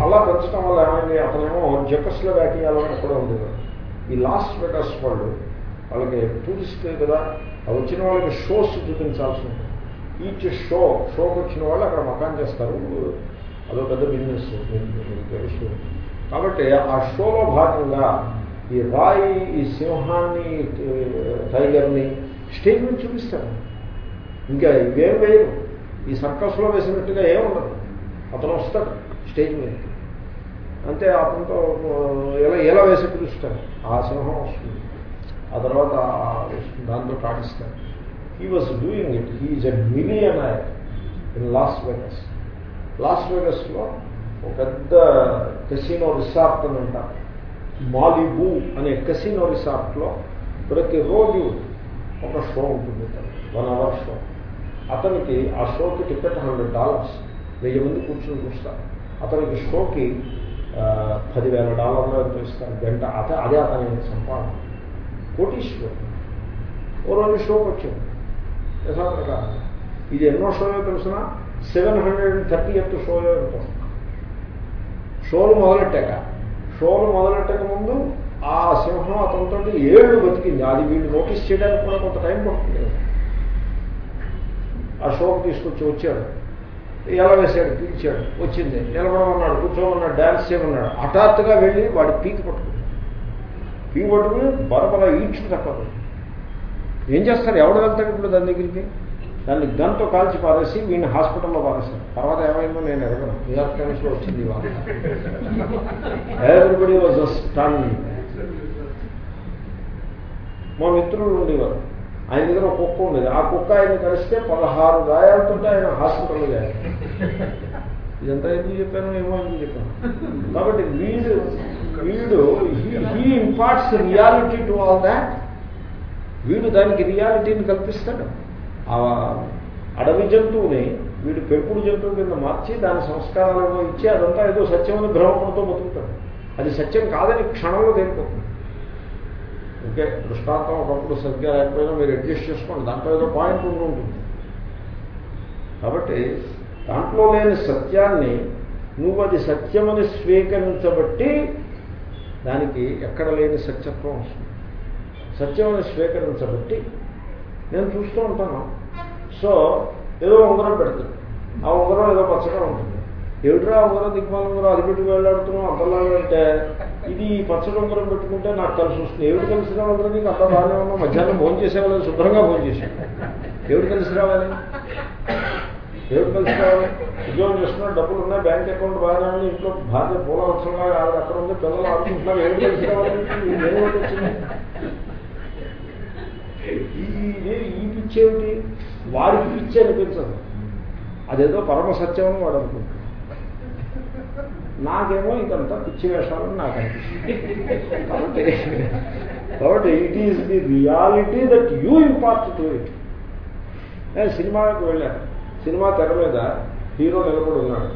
అలా పెంచడం వల్ల ఏమైంది? అతనేమో జకస్లో వ్యాఖ్యాలని కూడా ఉండేవాడు. ఈ లాస్ట్ వెటర్స్ వాళ్ళు వాళ్ళకి టూరిస్ట్ కదా అవి వచ్చిన వాళ్ళకి షోస్ చూపించాల్సి ఉంటుంది. ఈచ్ షో షోకి వచ్చిన వాళ్ళు అక్కడ మకాన్ చేస్తారు. అదో పెద్ద బిజినెస్ తెలుసు కాబట్టి ఆ షోలో భాగంగా ఈ రాయి ఈ సింహాన్ని టైగర్ని స్టేజ్ మీద చూపిస్తాను ఇంకా ఇవేం వేయరు. ఈ సర్కస్లో వేసినట్టుగా ఏముండదు. అతను వస్తాడు స్టేజ్ మీదకి. అంటే అతనితో ఎలా ఎలా వేసి పిలుస్తాడు ఆ సింహం వస్తుంది. ఆ తర్వాత దాంతో పాటిస్తాడు he was doing it he is a million in Las Vegas Las వెగస్లో ఒక పెద్ద కసినో రిసార్ట్ అని అంటారు మాలిబూ అనే కసినో రిసార్ట్లో ప్రతిరోజు ఒక షో ఉంటుంది వన్ అవర్ షో. అతనికి ఆ షోకి టికెట్ హండ్రెడ్ డాలర్స్. వెయ్యి మంది కూర్చొని చూస్తారు అతనికి షోకి పదివేల డాలర్లు ఎంత ఇస్తారు గంట అత అదే అతని సంపాదన. కోటీశ్వరుడు. ఓ రోజు షోకి వచ్చింది. యథాప్రకారం ఇది ఎన్నో షోయో తెలిసిన? సెవెన్ హండ్రెడ్ అండ్ థర్టీ ఎత్. షోయో ఉంటుంది షోలు మొదలెట్టాక షోలు మొదలెట్టక ముందు ఆ సింహం అతనితో ఏళ్ళు బతికింది. అది వీళ్ళు నోటీస్ చేయడానికి కూడా కొంత టైం పడుతుంది కదా. ఆ షోకి తీసుకొచ్చి వచ్చాడు. ఎలా వేశాడు? పిలిచాడు. వచ్చింది. నిలబడమన్నాడు కూర్చోమన్నాడు డ్యాన్స్ చేయమన్నాడు. హఠాత్తుగా వెళ్ళి వాడి పీకి పట్టుకున్నాడు పీకి పట్టుకుని బరబర ఈడ్చుకు తప్పదు. ఏం చేస్తారు? ఎవడు వెళ్తాడు ఇప్పుడు దాని దగ్గరికి? దాన్ని గంతో కాల్చి పారేసి వీడిని హాస్పిటల్లో పారేశారు. తర్వాత ఏమైందో నేను ఎరగను. న్యూయార్క్ టైమ్స్లో వచ్చింది ఇవాళ. ఎవ్రీబడి వాజ్ స్టాండింగ్ మా మిత్రులు ఉండేవారు. ఆయన దగ్గర ఒక కుక్క ఉండేది. ఆ కుక్క ఆయన కలిస్తే పదహారు గాయాలతో ఆయన హాస్పిటల్లో గాయాలి. ఇదంతా ఎందుకు చెప్పాను ఏమో ఎందుకు చెప్పాను. కాబట్టి వీడు వీడు he imparts reality to all that వీడు దానికి రియాలిటీని కల్పిస్తాడు. ఆ అడవి జంతువుని వీడు పెంపుడు జంతువు కింద మార్చి దాని సంస్కారాలను ఇచ్చి అదంతా ఏదో సత్యమని భ్రమపడుతూ బతుకుతాడు. అది సత్యం కాదని క్షణంలో తేలిపోతుంది ఓకే దృష్టాంతం ఒకప్పుడు సరిగ్గా లేకపోయినా మీరు అడ్జస్ట్ చేసుకోండి దాంట్లో ఏదో పాయింట్ ఉంటుంది. కాబట్టి దాంట్లో లేని సత్యాన్ని నువ్వు అది సత్యమని స్వీకరించబట్టి దానికి ఎక్కడ లేని సత్యత్వం వస్తుంది. సత్యమని స్వీకరించబట్టి నేను చూస్తూ ఉంటాను. సో ఏదో ఉంగరం పెడుతుంది ఆ ఉంగరం ఏదో పచ్చగా ఉంటుంది. ఏమిట్రా ఉంగరం దిగ్మాల ఉంగరం అది పెట్టి వెళ్ళాడుతున్నాం అంతలాగా అంటే ఇది ఈ పచ్చడి ఉంగరం పెట్టుకుంటే నాకు కలిసి వస్తుంది. ఎవరు కలిసి రావాలి నీకు? అక్కడ బాగానే ఉన్నా మధ్యాహ్నం భోజనం చేసేవాళ్ళు శుభ్రంగా భోజనం చేశాను ఎవరు కలిసి రావాలి? ఎవరు కలిసి రావాలి? ఉద్యోగం చేస్తున్నా డబ్బులు ఉన్నాయి బ్యాంక్ అకౌంట్ బాగానే ఉంది ఇంట్లో భార్య పూల వరుసంగా ఆవిడ అక్కడ ఉంది పిల్లలు ఆడుకుంటున్నారు ఎవరు కలిసి రావాలి? ఏమిటి వచ్చింది. ఈ ఈ పిచ్చి ఏమిటి వాడికి పిచ్చి అనిపించదు. అదేదో పరమ సత్యం అని వాడు అనుకుంటాడు. నాకేమో ఇదంతా పిచ్చి వేషాలని నాకు అనిపిస్తుంది కాబట్టి కాబట్టి it is the reality that you impart to it సినిమాకి వెళ్ళాను. సినిమా తెర మీద హీరో నిలబడి ఉన్నాడు.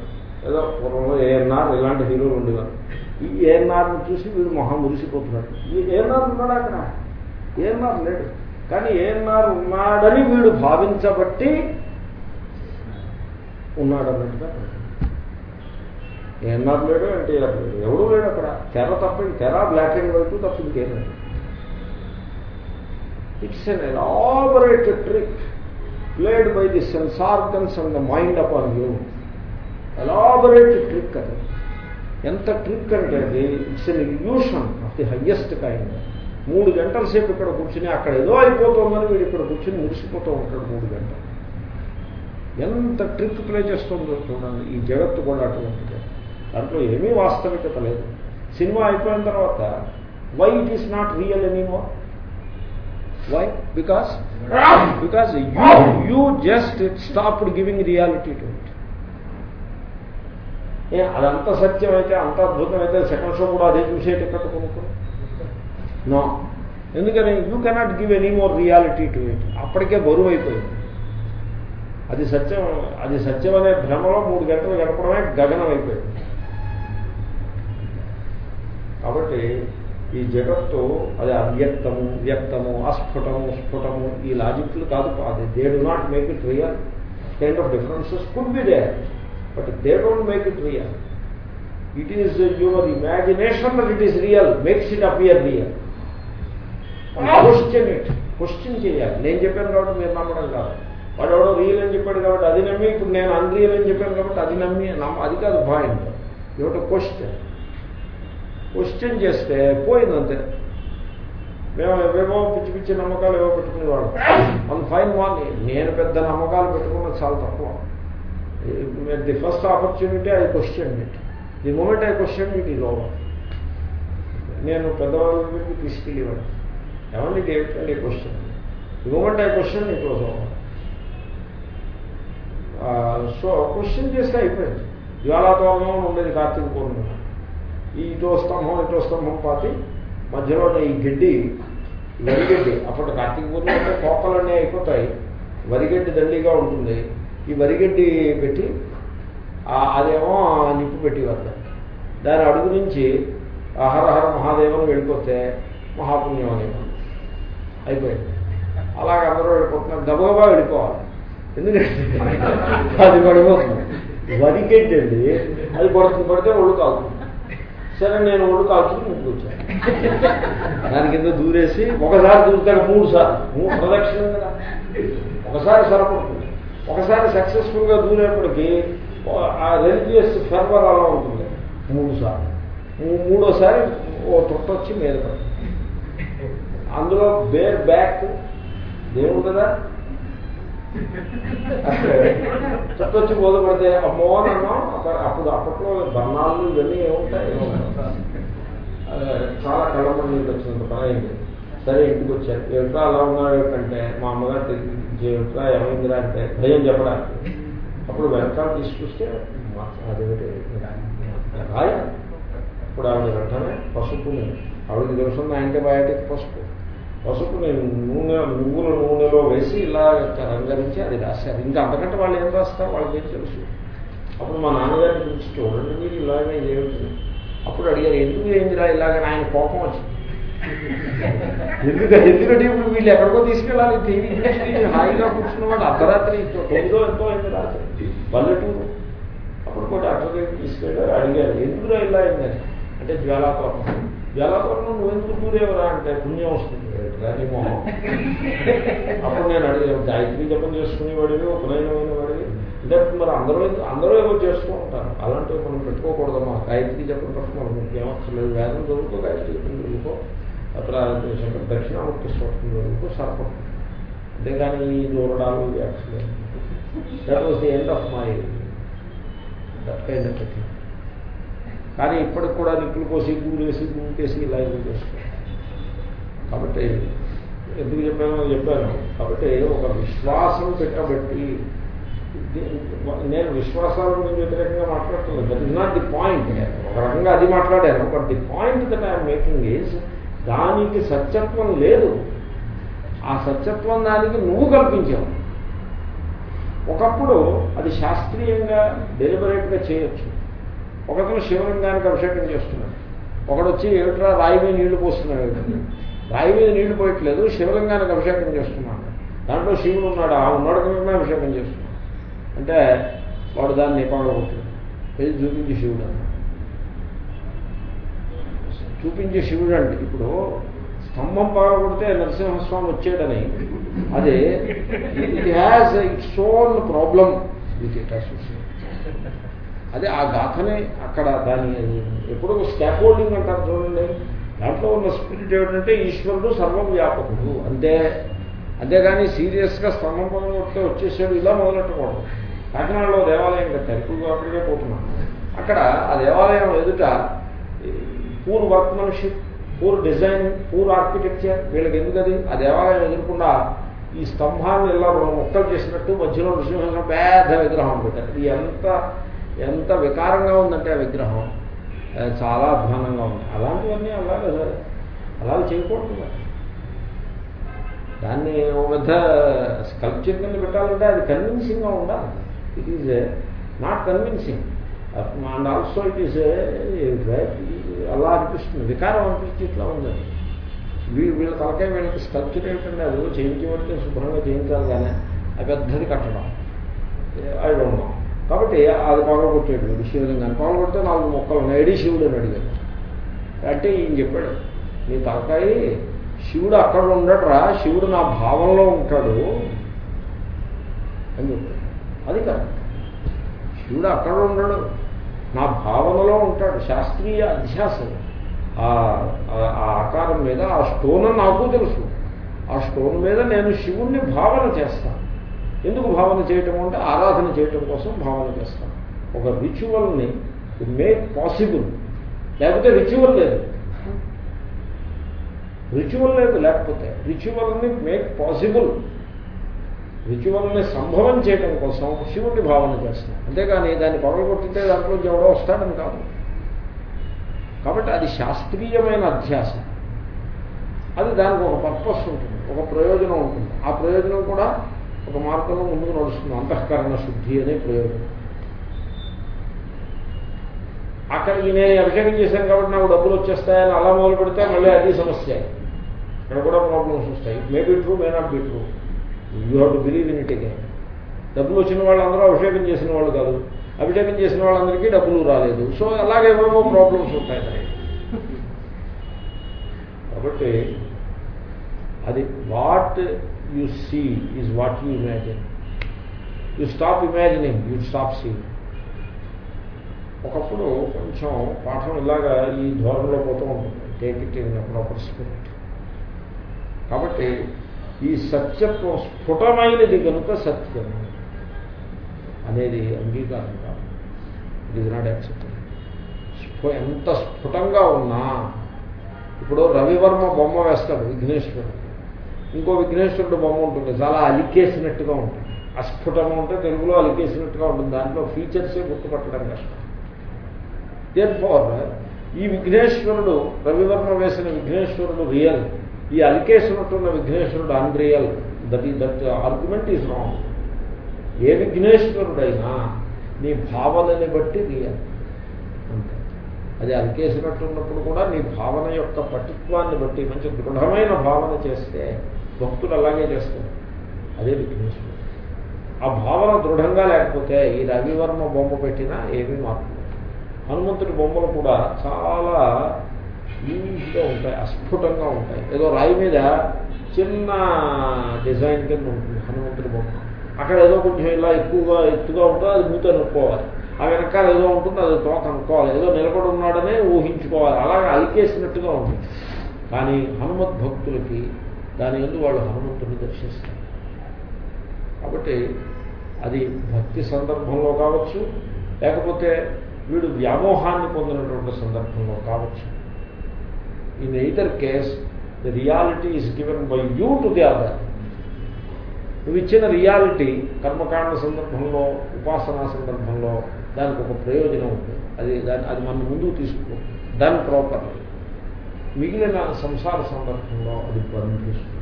ఏదో పూర్వంలో ఏఎన్ఆర్ ఇలాంటి హీరోలు ఉండేవారు. ఈ ఏఎన్ఆర్ని చూసి వీడు మొహం మురిసిపోతున్నాడు. ఈ ఏఎన్ఆర్ ఉన్నాడు అక్కడ? ఏఎన్ఆర్ లేడు. కానీ ఏఎన్ఆర్ ఉన్నాడని వీడు భావించబట్టి ఉన్నాడు అన్నట్టుగా ఏఎన్ఆర్ లేడు ఎన్టీఆర్ లేడు ఎవడూ లేడు అక్కడ. తెర తప్ప తెర బ్లాక్ అండ్ వైట్ తప్ప ఇంకేం లేదు it's an elaborate trick played by the sense organs and the mind upon you elaborate trick అది. ఎంత ట్రిక్ అంటే అది? It's an illusion of the highest kind మూడు గంటల సేపు ఇక్కడ కూర్చుని అక్కడ ఏదో అయిపోతుందని వీడు ఇక్కడ కూర్చుని మురిసిపోతూ ఉంటాడు మూడు గంటలు. ఎంత ట్రిక్ ప్లే చేస్తుందో చూడండి. ఈ జగత్తు కూడా అటువంటిది. దాంట్లో ఏమీ వాస్తవికత లేదు. సినిమా అయిపోయిన తర్వాత why it is not real anymore why because because you you just stopped giving reality to it ఏ అదంత సత్యం అయితే అంత అద్భుతం అయితే సెకండ్ షో కూడా అదే చూసే టికెట్ కొనుక్కుని. నో ఎందుకని? You cannot give any more reality to it అప్పటికే బరువు అయిపోయింది అది సత్యం అది సత్యం అనే భ్రమలో మూడు గంటలు గడపడమే గగనం అయిపోయింది కాబట్టి ఈ జగత్తు అది అవ్యక్తము వ్యక్తము అస్ఫుటము స్ఫుటము ఈ లాజిక్లు కాదు అది they do not make it real kind of differences could be there but they don't make it real it is your imagination that it is real makes it appear real question it question చేయాలి. నేను చెప్పాను కాబట్టి మీరు నమ్మడం కాదు. వాడు ఎవడో real అని చెప్పాడు కాబట్టి అది నమ్మి ఇప్పుడు నేను అన్రియల్ అని చెప్పాను కాబట్టి అది నమ్మి నమ్మ అది కాదు పాయింట్ ఏమిటో క్వశ్చన్ క్వశ్చన్ చేస్తే పోయిందంతే మేము ఏమేమో పిచ్చి పిచ్చి నమ్మకాలు ఏవో పెట్టుకునేవాళ్ళం. వన్ ఫైన్ మార్నింగ్ నేను పెద్ద నమ్మకాలు పెట్టుకున్నది చాలా తక్కువ. The first opportunity I question it the moment I question it is over నేను పెద్దవాళ్ళ దగ్గరికి తీసుకెళ్ళేవాడు ఏమండి ఇది ఏమిటండి question the moment I question it was over so question చేస్తే అయిపోయింది. జ్వాలాతోరణం ఉండేది కార్తీక పూర్ణిమ. ఇటో స్తంభం ఇటో స్తంభం పాతి మధ్యలో ఈ గడ్డి వరిగడ్డి. అప్పటి కార్తీక పూర్ణిమ అంటే కోకలన్నీ అయిపోతాయి. వరిగడ్డి దండిగా ఉంటుంది. ఈ వరిగడ్డి పెట్టి ఆ- అదేమో నిప్పు పెట్టేవారు దాని అడుగు నుంచి ఆ హరహర మహాదేవన్ వెళ్ళిపోతే మహాపుణ్యం అనేవారు అయిపోయింది. అలాగ అందరూ వెళ్ళిపోతున్నారు. గబగబా వెళ్ళిపోవాలి. ఎందుకంటే అది పడిపోతుంది. వరిగడ్డి అండి అది పడుతుంది పడితే ఒళ్ళు కాలుతుంది సరే నేను ఒళ్ళు కాల్చుకుని ముందుకు వచ్చాను దాని కింద దూరేసి ఒకసారి దూరుతాడు మూడు సార్లు. మూడు ప్రదక్షిణ కదా. ఒకసారి సరిపడుతుంది. ఒకసారి సక్సెస్ఫుల్గా దూరేప్పటికీ ఆ రెలిజియస్ ఫెర్వర్ అలా ఉంటుంది. మూడు సార్లు. మూడోసారి ఓ తొట్టొచ్చి మీద పడుతుంది. అందులో బేర్ బ్యాక్ దేవుడు కదా తొట్టొచ్చి మొదలుపడితే అమ్మో అన్నాం అప్పుడు అప్పట్లో బర్ణాలు ఇవన్నీ ఏముంటాయి? చాలా కళ్ళమని వచ్చినంత పని అయింది. సరే ఇంటికి వచ్చారు. ఏమిటో అలా ఉన్నాడు ఏమిటంటే మా అమ్మగారు ఏమిట్రా ఏమైందిరా? అంటే భయం చెప్పడానికి. అప్పుడు వెనకాల తీసుకొస్తే మా- అదేమిటి రాయ ఇప్పుడు ఆవిడ వెంటనే పసుపుని ఆవిడకి ఆయనకే బయాటిక్ పసుపు. పసుపుని నూనె నువ్వుల నూనెలో వేసి ఇలా రంగరించి అది రాశారు. ఇంకా అంతకంటే వాళ్ళు ఏం రాస్తారు? వాళ్ళకి ఏం తెలుసు? అప్పుడు మా నాన్నగారిని పిలిచి చూడండి మీరు ఇలాగే ఏమిటి అప్పుడు అడిగారు ఎందుకు ఏందిరా ఇలాగని ఆయన కోపం వచ్చింది. ఎందుకంటే ఎందుకంటే ఇప్పుడు వీళ్ళు ఎక్కడికో తీసుకెళ్ళాలి. టీవీ హాయిగా కూర్చున్నవాడు అర్ధరాత్రి ఎంతో ఎంతో అయింది రాత్రి. పల్లెటూరు అప్పుడు కూడా డాక్టర్ తీసుకెళ్ళారు అడిగారు ఎందుకురా ఇలా అయిందని? అంటే జ్వాలాతోరణం జ్వాలాతోరణం నువ్వు ఎందుకు దూరేవరా అంటే పుణ్యం వస్తుంది. రాని మొహం. అప్పుడు నేను అడిగాను గాయత్రి జపం చేసుకునేవాడివి ఉపనయనమైన వాడివి? అంటే మరి అందరూ అందరూ ఏమో చేస్తూ ఉంటారు. అలాంటివి మనం పెట్టుకోకూడదమ్మా గాయత్రి జపం తప్ప మనకు ఏమక్కర్లేదు వేదం చదువుకో గాయత్రి జపం చదువుకో అప్పుడు దక్షిణాముక్తి స్తోత్రం చదువుకో సరిపడుతుంది అంతేగాని ఈ దూరడాలు ఇవి అక్కర్లేదు that was the end of my that kind of thing కానీ ఇప్పటికి కూడా నిప్పులు పోసి గూడేసి గుంటేసి ఇలా ఇది చేస్తాం కాబట్టి ఎందుకు చెప్పానో చెప్పాను. కాబట్టి ఒక విశ్వాసం పెట్టబట్టి నేను విశ్వాసాల గురించి వ్యతిరేకంగా మాట్లాడుతున్నాను. That is not the point ఒక రకంగా అది మాట్లాడాను. But the point that I'm making is దానికి సత్యత్వం లేదు. ఆ సత్యత్వం దానికి నువ్వు కల్పించావు. ఒకప్పుడు అది శాస్త్రీయంగా డెలిబరేట్గా చేయొచ్చు. ఒకతను శివలింగానికి అభిషేకం చేస్తున్నాడు. ఒకడు వచ్చి ఏమిట్రా రాయి మీద నీళ్ళు పోస్తున్నాడు. రాయి మీద నీళ్ళు పోయట్లేదు శివలింగానికి అభిషేకం చేస్తున్నాడు. దాంట్లో శివుడు ఉన్నాడు? ఆ ఉన్నాడు కనుక అభిషేకం చేస్తున్నాడు. అంటే వాడు దాన్ని పగలగొట్టాడు వెళ్ళి చూపించి శివుడు చూపించే శివుడు అండి ఇప్పుడు స్తంభం పగలగొడితే నరసింహస్వామి వచ్చాడని అది it has its own problem with it associate అదే ఆ గాథనే అక్కడ దాని ఎప్పుడు స్కాఫోల్డింగ్ అంటారు చూడండి. దాంట్లో ఉన్న స్పిరిట్ ఏమిటంటే ఈశ్వరుడు సర్వవ్యాపకుడు. అంతే అంతేగాని సీరియస్గా స్తంభం వచ్చేసాడు ఇలా మొదలెట్టకూడదు. కాకినాడలో దేవాలయం కట్టారు. ఇప్పుడు అక్కడికే పోతున్నాం అక్కడ ఆ దేవాలయం ఎదుట poor workmanship poor design poor architecture వీళ్ళకి ఎందుకది ఆ దేవాలయం ఎదురకుండా ఈ స్తంభాన్ని ఇలా మొక్కలు చేసినట్టు మధ్యలో నృసింహ పెద్ద విగ్రహం పెట్టారు. ఇది ఎంత ఎంత వికారంగా ఉందంటే ఆ విగ్రహం చాలా అధ్వానంగా ఉంది. అలాంటివన్నీ అలాగే అలాగే చేయకూడదు దాన్ని ఒక పెద్ద స్కల్ప్చర్ కింద పెట్టాలంటే అది కన్విన్సింగ్గా ఉండాలి. It is not convincing and also it is అలా అనిపిస్తుంది. వికారం అనిపిస్తుంది ఇట్లా ఉంది వీళ్ళు వీళ్ళ తలకే వీళ్ళకి స్కల్ప్చర్ ఏమిటంటే అది చేయించబడితే శుభ్రంగా చేయించాలి కానీ అది పెద్దది కట్టడం. ఐ డోంట్ నో కాబట్టి అది పగలగొట్టేటువంటి శివలింగాన్ని పగలగొడితే నాలుగు మొక్కలు ఉన్నాయి. ఎడి శివుడు అని అడిగాడు అంటే ఈయన చెప్పాడు నీ తలకాయ శివుడు అక్కడ ఉండటరా శివుడు నా భావంలో ఉంటాడు అని చెప్పాడు. అది కరెక్ట్ శివుడు అక్కడ ఉండడు నా భావనలో ఉంటాడు. శాస్త్రీయ అధ్యాసం ఆ ఆ- ఆకారం మీద ఆ స్టోన్ నాకు తెలుసు. ఆ స్టోన్ మీద నేను శివుణ్ణి భావన చేస్తాను. ఎందుకు భావన చేయటం అంటే ఆరాధన చేయటం కోసం భావన చేస్తాం. ఒక రిచువల్ని మేక్ పాసిబుల్ లేకపోతే రిచువల్ లేదు. రిచువల్ లేదు లేకపోతే రిచువల్ని మేక్ పాసిబుల్ రిచువల్ని సంభవం చేయడం కోసం శివుణ్ణి భావన చేస్తాం. అంతేగాని దాన్ని పగలగొట్టితే దాంట్లో ఎవడో వస్తాడని కాదు. కాబట్టి అది శాస్త్రీయమైన అధ్యాసం. అది దానికి ఒక పర్పస్ ఉంటుంది ఒక ప్రయోజనం ఉంటుంది. ఆ ప్రయోజనం కూడా ఒక మార్గంలో ముందుకు నడుస్తుంది. అంతఃకరణ శుద్ధి అనే ప్రయోజనం అక్కడికి నేను అభిషేకం చేశాను కాబట్టి నాకు డబ్బులు వచ్చేస్తాయని అలా మొదలు పెడితే మళ్ళీ అది సమస్య. ఇక్కడ కూడా ప్రాబ్లమ్స్ వస్తాయి. Maybe true may not be true you have to believe in it again డబ్బులు వచ్చిన వాళ్ళందరూ అభిషేకం చేసిన వాళ్ళు కాదు. అభిషేకం చేసిన వాళ్ళందరికీ డబ్బులు రాలేదు. సో అలాగేమేమో ప్రాబ్లమ్స్ ఉంటాయి దానికి. *laughs* కాబట్టి అది what you see is what you imagine you stop imagining you stop seeing ఒకప్పుడు కొంచెం పాఠం ఇలాగా ఈ ధోరణిలో పోతూ ఉంటుంది. Take it in proper spirit కాబట్టి ఈ సత్యత్వం స్ఫుటమైనది కనుక సత్యం అనేది అంగీకారం కాదు. ఇట్ ఈజ్ నాట్ యాక్సెప్టెడ్ ఎంత స్ఫుటంగా ఉన్నా ఇప్పుడు రవివర్మ బొమ్మ వేస్తాడు విఘ్నేశ్వరుడు. ఇంకో విఘ్నేశ్వరుడు బొమ్మ ఉంటుంది. చాలా అలికేసినట్టుగా ఉంటుంది. అస్ఫుటంగా ఉంటే తెలుగులో అలికేసినట్టుగా ఉంటుంది. దాంట్లో ఫీచర్సే గుర్తుపట్టడం కష్టం. దేర్ఫోర్ ఈ విఘ్నేశ్వరుడు రవివర్మ వేసిన విఘ్నేశ్వరుడు రియల్ ఈ అలికేసినట్టున్న విఘ్నేశ్వరుడు అన్రియల్ దట్ ఈ దట్ ఆర్గ్యుమెంట్ ఈజ్ రాంగ్ ఏ విఘ్నేశ్వరుడైనా నీ భావనని బట్టి రియల్ అంతే. అది అలికేసినట్టున్నప్పుడు కూడా నీ భావన యొక్క పటిత్వాన్ని బట్టి మంచి దృఢమైన భావన చేస్తే భక్తులు అలాగే చేస్తారు అదే విఘ్నేశ్వరుడు. ఆ భావన దృఢంగా లేకపోతే ఈ రవివర్మ బొమ్మ పెట్టినా ఏమీ మార్పు హనుమంతుడి బొమ్మలు కూడా చాలా ఈజీగా ఉంటాయి అస్ఫుటంగా ఉంటాయి. ఏదో రాయి మీద చిన్న డిజైన్ కింద ఉంటుంది హనుమంతుడి బొమ్మ. అక్కడ ఏదో కొంచెం ఇలా ఎక్కువగా ఎత్తుగా ఉంటుంది అది మూత అనుకోవాలి. ఆ వెనకాల ఏదో ఉంటుంది అది తోక అనుకోవాలి. ఏదో నిలబడి ఉన్నాడనే ఊహించుకోవాలి. అలాగే అలికేసినట్టుగా ఉంటుంది. కానీ హనుమద్ భక్తులకి దాని ఎందుకు వాళ్ళు హనుమంతుని దర్శిస్తారు. కాబట్టి అది భక్తి సందర్భంలో కావచ్చు లేకపోతే వీడు వ్యామోహాన్ని పొందినటువంటి సందర్భంలో కావచ్చు. In either case the reality is given by you to the other నువ్వు ఇచ్చిన రియాలిటీ కర్మకాండ సందర్భంలో ఉపాసనా సందర్భంలో దానికి ఒక ప్రయోజనం ఉంటుంది అది దాని అది మన ముందుకు తీసుకో దాని ప్రాపర్ మిగిలిన సంసార సందర్భంలో అది బంధిస్తుంది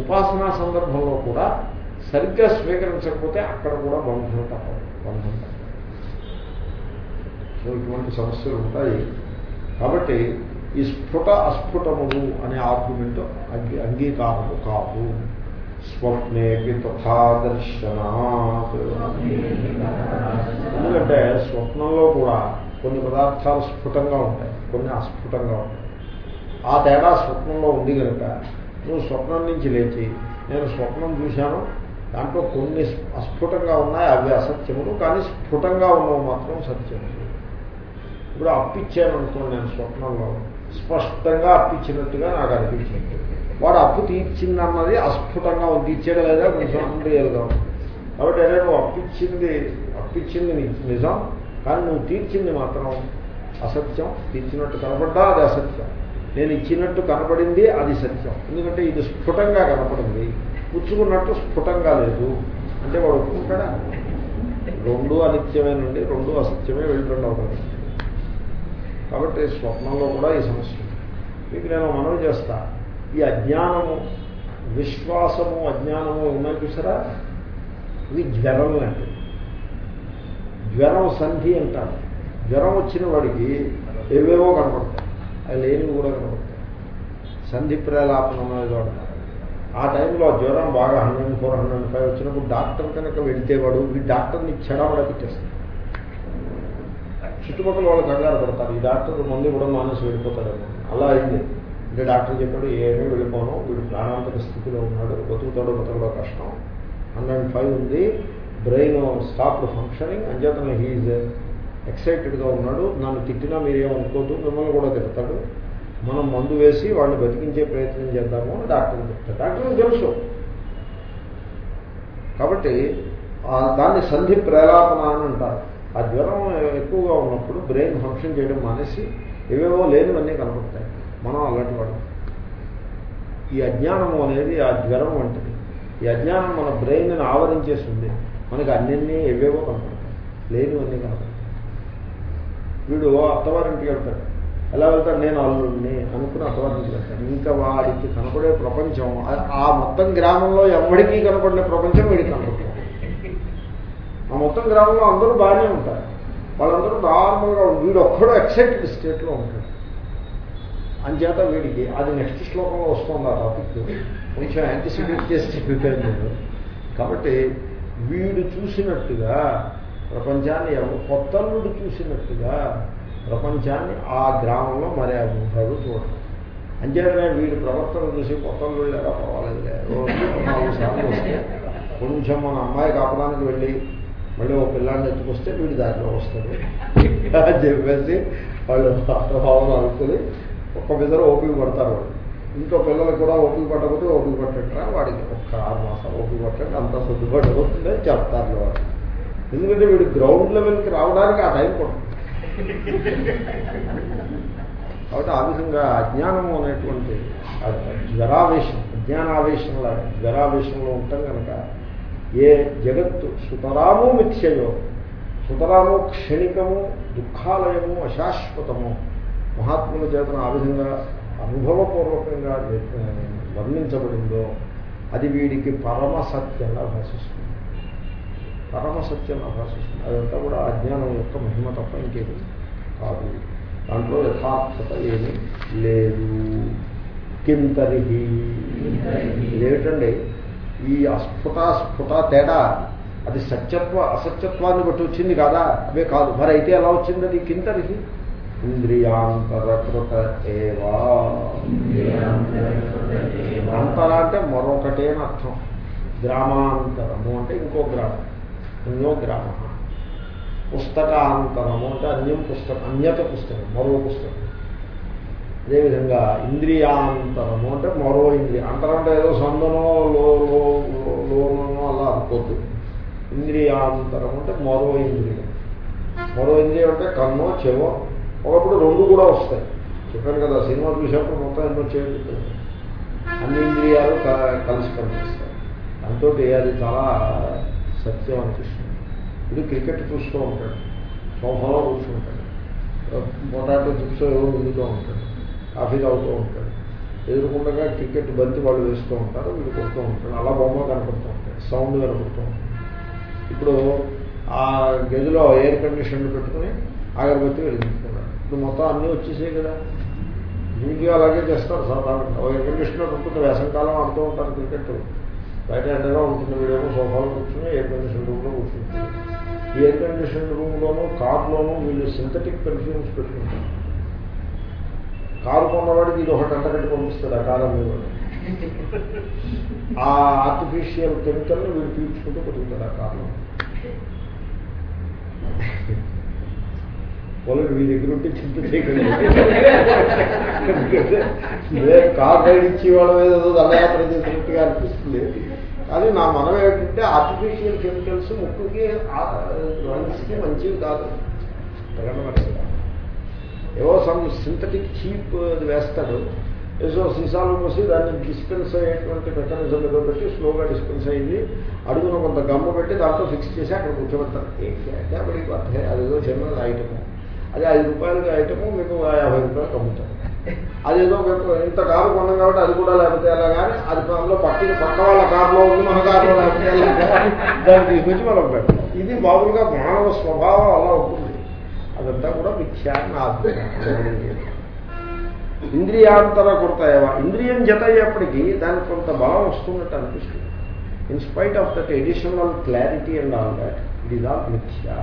ఉపాసనా సందర్భంలో కూడా సరిగ్గా స్వీకరించకపోతే అక్కడ కూడా బంధం తప్పదు. బంధం సో ఇటువంటి సమస్యలు ఉంటాయి. కాబట్టి ఈ స్ఫుట అస్ఫుటములు అనే ఆర్గ్యుమెంట్ అంగీ అంగీకారము కాదు. స్వప్నే తథా దర్శనాత్. ఎందుకంటే స్వప్నంలో కూడా కొన్ని పదార్థాలు స్ఫుటంగా ఉంటాయి. కొన్ని అస్ఫుటంగా ఉంటాయి ఆ తేడా స్వప్నంలో ఉంది కనుక నువ్వు స్వప్నం నుంచి లేచి నేను స్వప్నం చూశాను. దాంట్లో కొన్ని అస్ఫుటంగా ఉన్నాయి అవి అసత్యములు కానీ స్ఫుటంగా ఉన్నవి మాత్రం సత్యములు. ఇప్పుడు అప్పిచ్చాను అనుకోండి నేను స్వప్నంలో స్పష్టంగా అప్పిచ్చినట్టుగా నాకు అనిపించింది. వాడు అప్పు తీర్చిందన్నది అస్ఫుటంగా ఉంది. తీర్చేయడం లేదా? కొంచెం అన్రియల్గా ఉంది. కాబట్టి అదే నువ్వు అప్పిచ్చింది అప్పిచ్చింది నిజం కానీ నువ్వు తీర్చింది మాత్రం అసత్యం. ఇచ్చినట్టు కనపడ్డా అది అసత్యం. నేను ఇచ్చినట్టు కనపడింది అది సత్యం. ఎందుకంటే ఇది స్ఫుటంగా కనపడింది. పుచ్చుకున్నట్టు స్ఫుటంగా లేదు. అంటే వాడు ఒప్పుకుంటాడా? రెండు అనిత్యమేనండి రెండు అసత్యమే వెళ్ళిపోండి అవుతుంది కాబట్టి స్వప్నంలో కూడా ఈ సమస్య మీకు నేను మనవి చేస్తా. ఈ అజ్ఞానము విశ్వాసము అజ్ఞానము ఉన్నాయి చూసారా? ఇవి జ్వరం లాంటివి జ్వరం సంధి అంటారు. జ్వరం వచ్చిన వాడికి ఏవేవో కనపడతాయి. అవి లేనివి కూడా కనపడతాయి. సంధి ప్రేలాపనం అనేది వాడతారు ఆ టైంలో జ్వరం బాగా హండ్రెడ్ ఫోర్ హండ్రెడ్ ఫైవ్ వచ్చినప్పుడు డాక్టర్ కనుక వెళితే వాడు ఈ డాక్టర్ని చెడబడ పెట్టేస్తాడు. చుట్టుపక్కల వాళ్ళు కంగారు పడతారు. ఈ డాక్టర్ మందు కూడా మానేసి వెళ్ళిపోతాడేమో అలా అయింది. అంటే డాక్టర్ చెప్పాడు ఏమీ వెళ్ళిపోను. వీడు ప్రాణాంతక స్థితిలో ఉన్నాడు. బతుకుతాడో బతకడో కష్టం. హండ్రెడ్ ఫైవ్ ఉంది. Brain stop functioning. అంచేతన హీజ్ ఎక్సైటెడ్గా ఉన్నాడు. నన్ను తిట్టినా మీరేమనుకోద్దు మిమ్మల్ని కూడా తిడతాడు. మనం మందు వేసి వాళ్ళు బతికించే ప్రయత్నం చేద్దాము అని డాక్టర్ చెప్తాడు. డాక్టర్ని తెలుసు. కాబట్టి దాన్ని సంధి ప్రేలాపన అని అంటారు. ఆ జ్వరం ఎక్కువగా ఉన్నప్పుడు బ్రెయిన్ ఫంక్షన్ చేయడం మానేసి ఏవేవో లేనివన్నీ కనపడతాయి మనం అలాంటి వాడు ఈ అజ్ఞానము అనేది ఆ జ్వరం వంటిది. ఈ అజ్ఞానం మన బ్రెయిన్ని ఆవరించేసింది. మనకి అన్నిన్ని ఏవేవో కనపడతాయి లేనివన్నీ కనపడతాయి వీడు అత్తవారింటికి వెళ్తాడు. ఎలా వెళ్తాడు? నేను అల్లుడిని అనుకుని అత్తవారింటికి వెళ్తాడు. ఇంకా వాడికి కనపడే ప్రపంచం ఆ- మొత్తం గ్రామంలో ఎవరికీ కనపడిన ప్రపంచం వీడికి కనపడుతుంది. ఆ మొత్తం గ్రామంలో అందరూ బాగానే ఉంటారు. వాళ్ళందరూ నార్మల్గా వీడు ఒక్కడో ఎక్సైటెడ్ స్టేట్లో ఉంటాడు. అంచేత వీడికి అది నెక్స్ట్ శ్లోకంలో వస్తుంది ఆ టాపిక్. కొంచెం యాంటిసిపేట్ చేసి చెప్పాను నేను. కాబట్టి వీడు చూసినట్టుగా ప్రపంచాన్ని కొత్త కొత్తల్లుడు చూసినట్టుగా ప్రపంచాన్ని ఆ గ్రామంలో మరి ఉంటాడు చూడడం అంచేతనే వీడి ప్రవర్తన చూసి కొత్తల్లుడు లేదా పర్వాలేదులే నాలుగు సార్లు వస్తే కొంచెం మన అమ్మాయి కాపడానికి వెళ్ళి మళ్ళీ ఒక పిల్లాన్ని ఎత్తుకొస్తే వీడి దారిలో వస్తాడు అని చెప్పేసి వాళ్ళు భావన అనుకుని ఒక్క పిల్లలు ఓపిక పడతారు వాళ్ళు. ఇంకో పిల్లలకు కూడా ఓపిక పట్టకపోతే ఓపిక పట్టట్రా? వాడికి ఒక్క ఆరు మాసాలు ఓపిక పట్టండి అంత సర్దుబాటు అవుతుందని చెప్తారు వాళ్ళు. ఎందుకంటే వీడు గ్రౌండ్ లెవెల్కి రావడానికి ఆ టైం పడుతుంది. కాబట్టి ఆ విధంగా అజ్ఞానము అనేటువంటి జ్వరావేశం అజ్ఞానావేశంలా జ్వరావేశంలో ఉంటాం కనుక ఏ జగత్తు సుతరాము మిథ్యయో సుతరాము క్షణికము దుఃఖాలయము అశాశ్వతము మహాత్ముల చేతన ఆ విధంగా అనుభవపూర్వకంగా వర్ణించబడిందో అది వీడికి పరమ సత్యంగా భాషిస్తుంది. పరమసత్యం అభాషిస్తుంది అదంతా కూడా అజ్ఞానం యొక్క మహిమ తప్ప ఇంకేది కాదు. దాంట్లో యథార్థత ఏమీ లేదు. కింతరిహి ఇదేమిటండి ఈ అస్ఫుట స్ఫుట తేడా అది సత్యత్వ అసత్యత్వాన్ని బట్టి వచ్చింది కాదా? అవే కాదు. మరి అయితే ఎలా వచ్చింది అది కింతరిహి ఇంద్రియాంతరకృత ఏవా. అంతర అంటే మరొకటే అర్థం గ్రామాంతరము అంటే ఇంకో గ్రామం. అన్యో గ్రామ పుస్తకాంతరము అంటే అన్యం పుస్తకం అన్యత పుస్తకం మరో పుస్తకం. అదేవిధంగా ఇంద్రియాంతరము అంటే మరో ఇంద్రియ అంతరం అంటే ఏదో సందనో లో లోనో అలా అనుకోద్దు. ఇంద్రియాంతరం అంటే మరో ఇంద్రియం. మరో ఇంద్రియం అంటే కన్నో చెవో ఒకప్పుడు రెండు కూడా వస్తాయి. చెప్పాను కదా సినిమా చూసేప్పుడు మొత్తం ఎన్నో చేయండి అన్ని ఇంద్రియాలు కలిసి పనిచేస్తాయి. దాంతో అది చాలా సత్యం అనిపిస్తుంది. ఇది క్రికెట్ చూస్తూ ఉంటాడు సోఫాలో కూర్చుంటాడు పొటాటో చిప్స్ ఏవో వండుతూ ఉంటాడు కాఫీ తాగుతూ ఉంటాడు ఎదురుకుండగా క్రికెట్ బంతి వాళ్ళు వేస్తూ ఉంటారు వీళ్ళు కొడుతూ ఉంటాడు అలా బొమ్మ కనపడుతూ ఉంటాయి సౌండ్ కనపడుతూ ఉంటాయి ఇప్పుడు ఆ గదిలో ఎయిర్ కండిషన్ పెట్టుకుని అగరబత్తి వెలిగించుకున్నాడు ఇప్పుడు మొత్తం అన్నీ వచ్చేసాయి కదా ఇంటిగా అలాగే చేస్తారు సాధారణంగా ఎయిర్ కండిషనర్ ఉంటుంది వేసంకాలం ఆడుతూ ఉంటారు క్రికెట్ బయట ఎండగా ఉంటుంది వీడేమో సోఫాలో కూర్చుని ఎయిర్ కండిషన్ రూమ్లో కూర్చుంటుంది ఎయిర్ కండిషన్ రూమ్లోనూ కార్లోనూ వీళ్ళు సింథటిక్ పెర్ఫ్యూమ్స్ పెట్టుకుంటారు. కారు కొన్నవాడికి ఇది ఒకటి అంటగట్టి పంపిస్తాడు ఆ కారం మీద ఆ ఆర్టిఫిషియల్ కెమికల్ని వీడు పీల్చుకుంటూ బతుకుతాడు ఆ కారులో. వాళ్ళు మీ దగ్గర ఉంటే చింత చేయకండి. కార్ రైడ్ ఇచ్చి వాళ్ళ మీద దండయాత్ర చేసినట్టుగా అనిపిస్తుంది. కానీ నా మనం ఏంటంటే ఆర్టిఫిషియల్ కెమికల్స్ ముక్కుకి లంగ్స్కి మంచివి కాదు. అంతకన్నా ఏవో సమ్ సింథటిక్ చీప్ అది వేస్తాడు. ఏదో సీసాలు మూసి దాన్ని డిస్పెన్స్ అయ్యేటువంటి మెకానిజం ఏదో పెట్టి స్లోగా డిస్పెన్స్ అయింది అడుగున కొంత గమ్మ పెట్టి దాంట్లో ఫిక్స్ చేసి అక్కడ కూర్చోబెడతారు. బడికి పట్టే అదేదో చిన్న ఐటమ్ అది ఐదు రూపాయలకి ఐటము మీకు యాభై రూపాయలకు అమ్ముతారు. అదేదో ఇంత కారు కొన్నాం కాబట్టి అది కూడా లేకపోతే అలా కానీ అది అందులో పక్కన పక్క వాళ్ళ కారులో ఉంది మన కారులో లేకపోతే దాన్ని తీసుకొచ్చి మనం పెట్టాం ఇది మామూలుగా మానవ స్వభావం అలా ఉంటుంది. అదంతా కూడా ఆత్మ ఇంద్రియాంతర కృతయవ. ఇంద్రియం జత అయ్యేప్పటికీ దానికి కొంత బలం వస్తున్నట్టు అనిపిస్తుంది. In spite of that additional clarity and all that it is all మిథ్యా.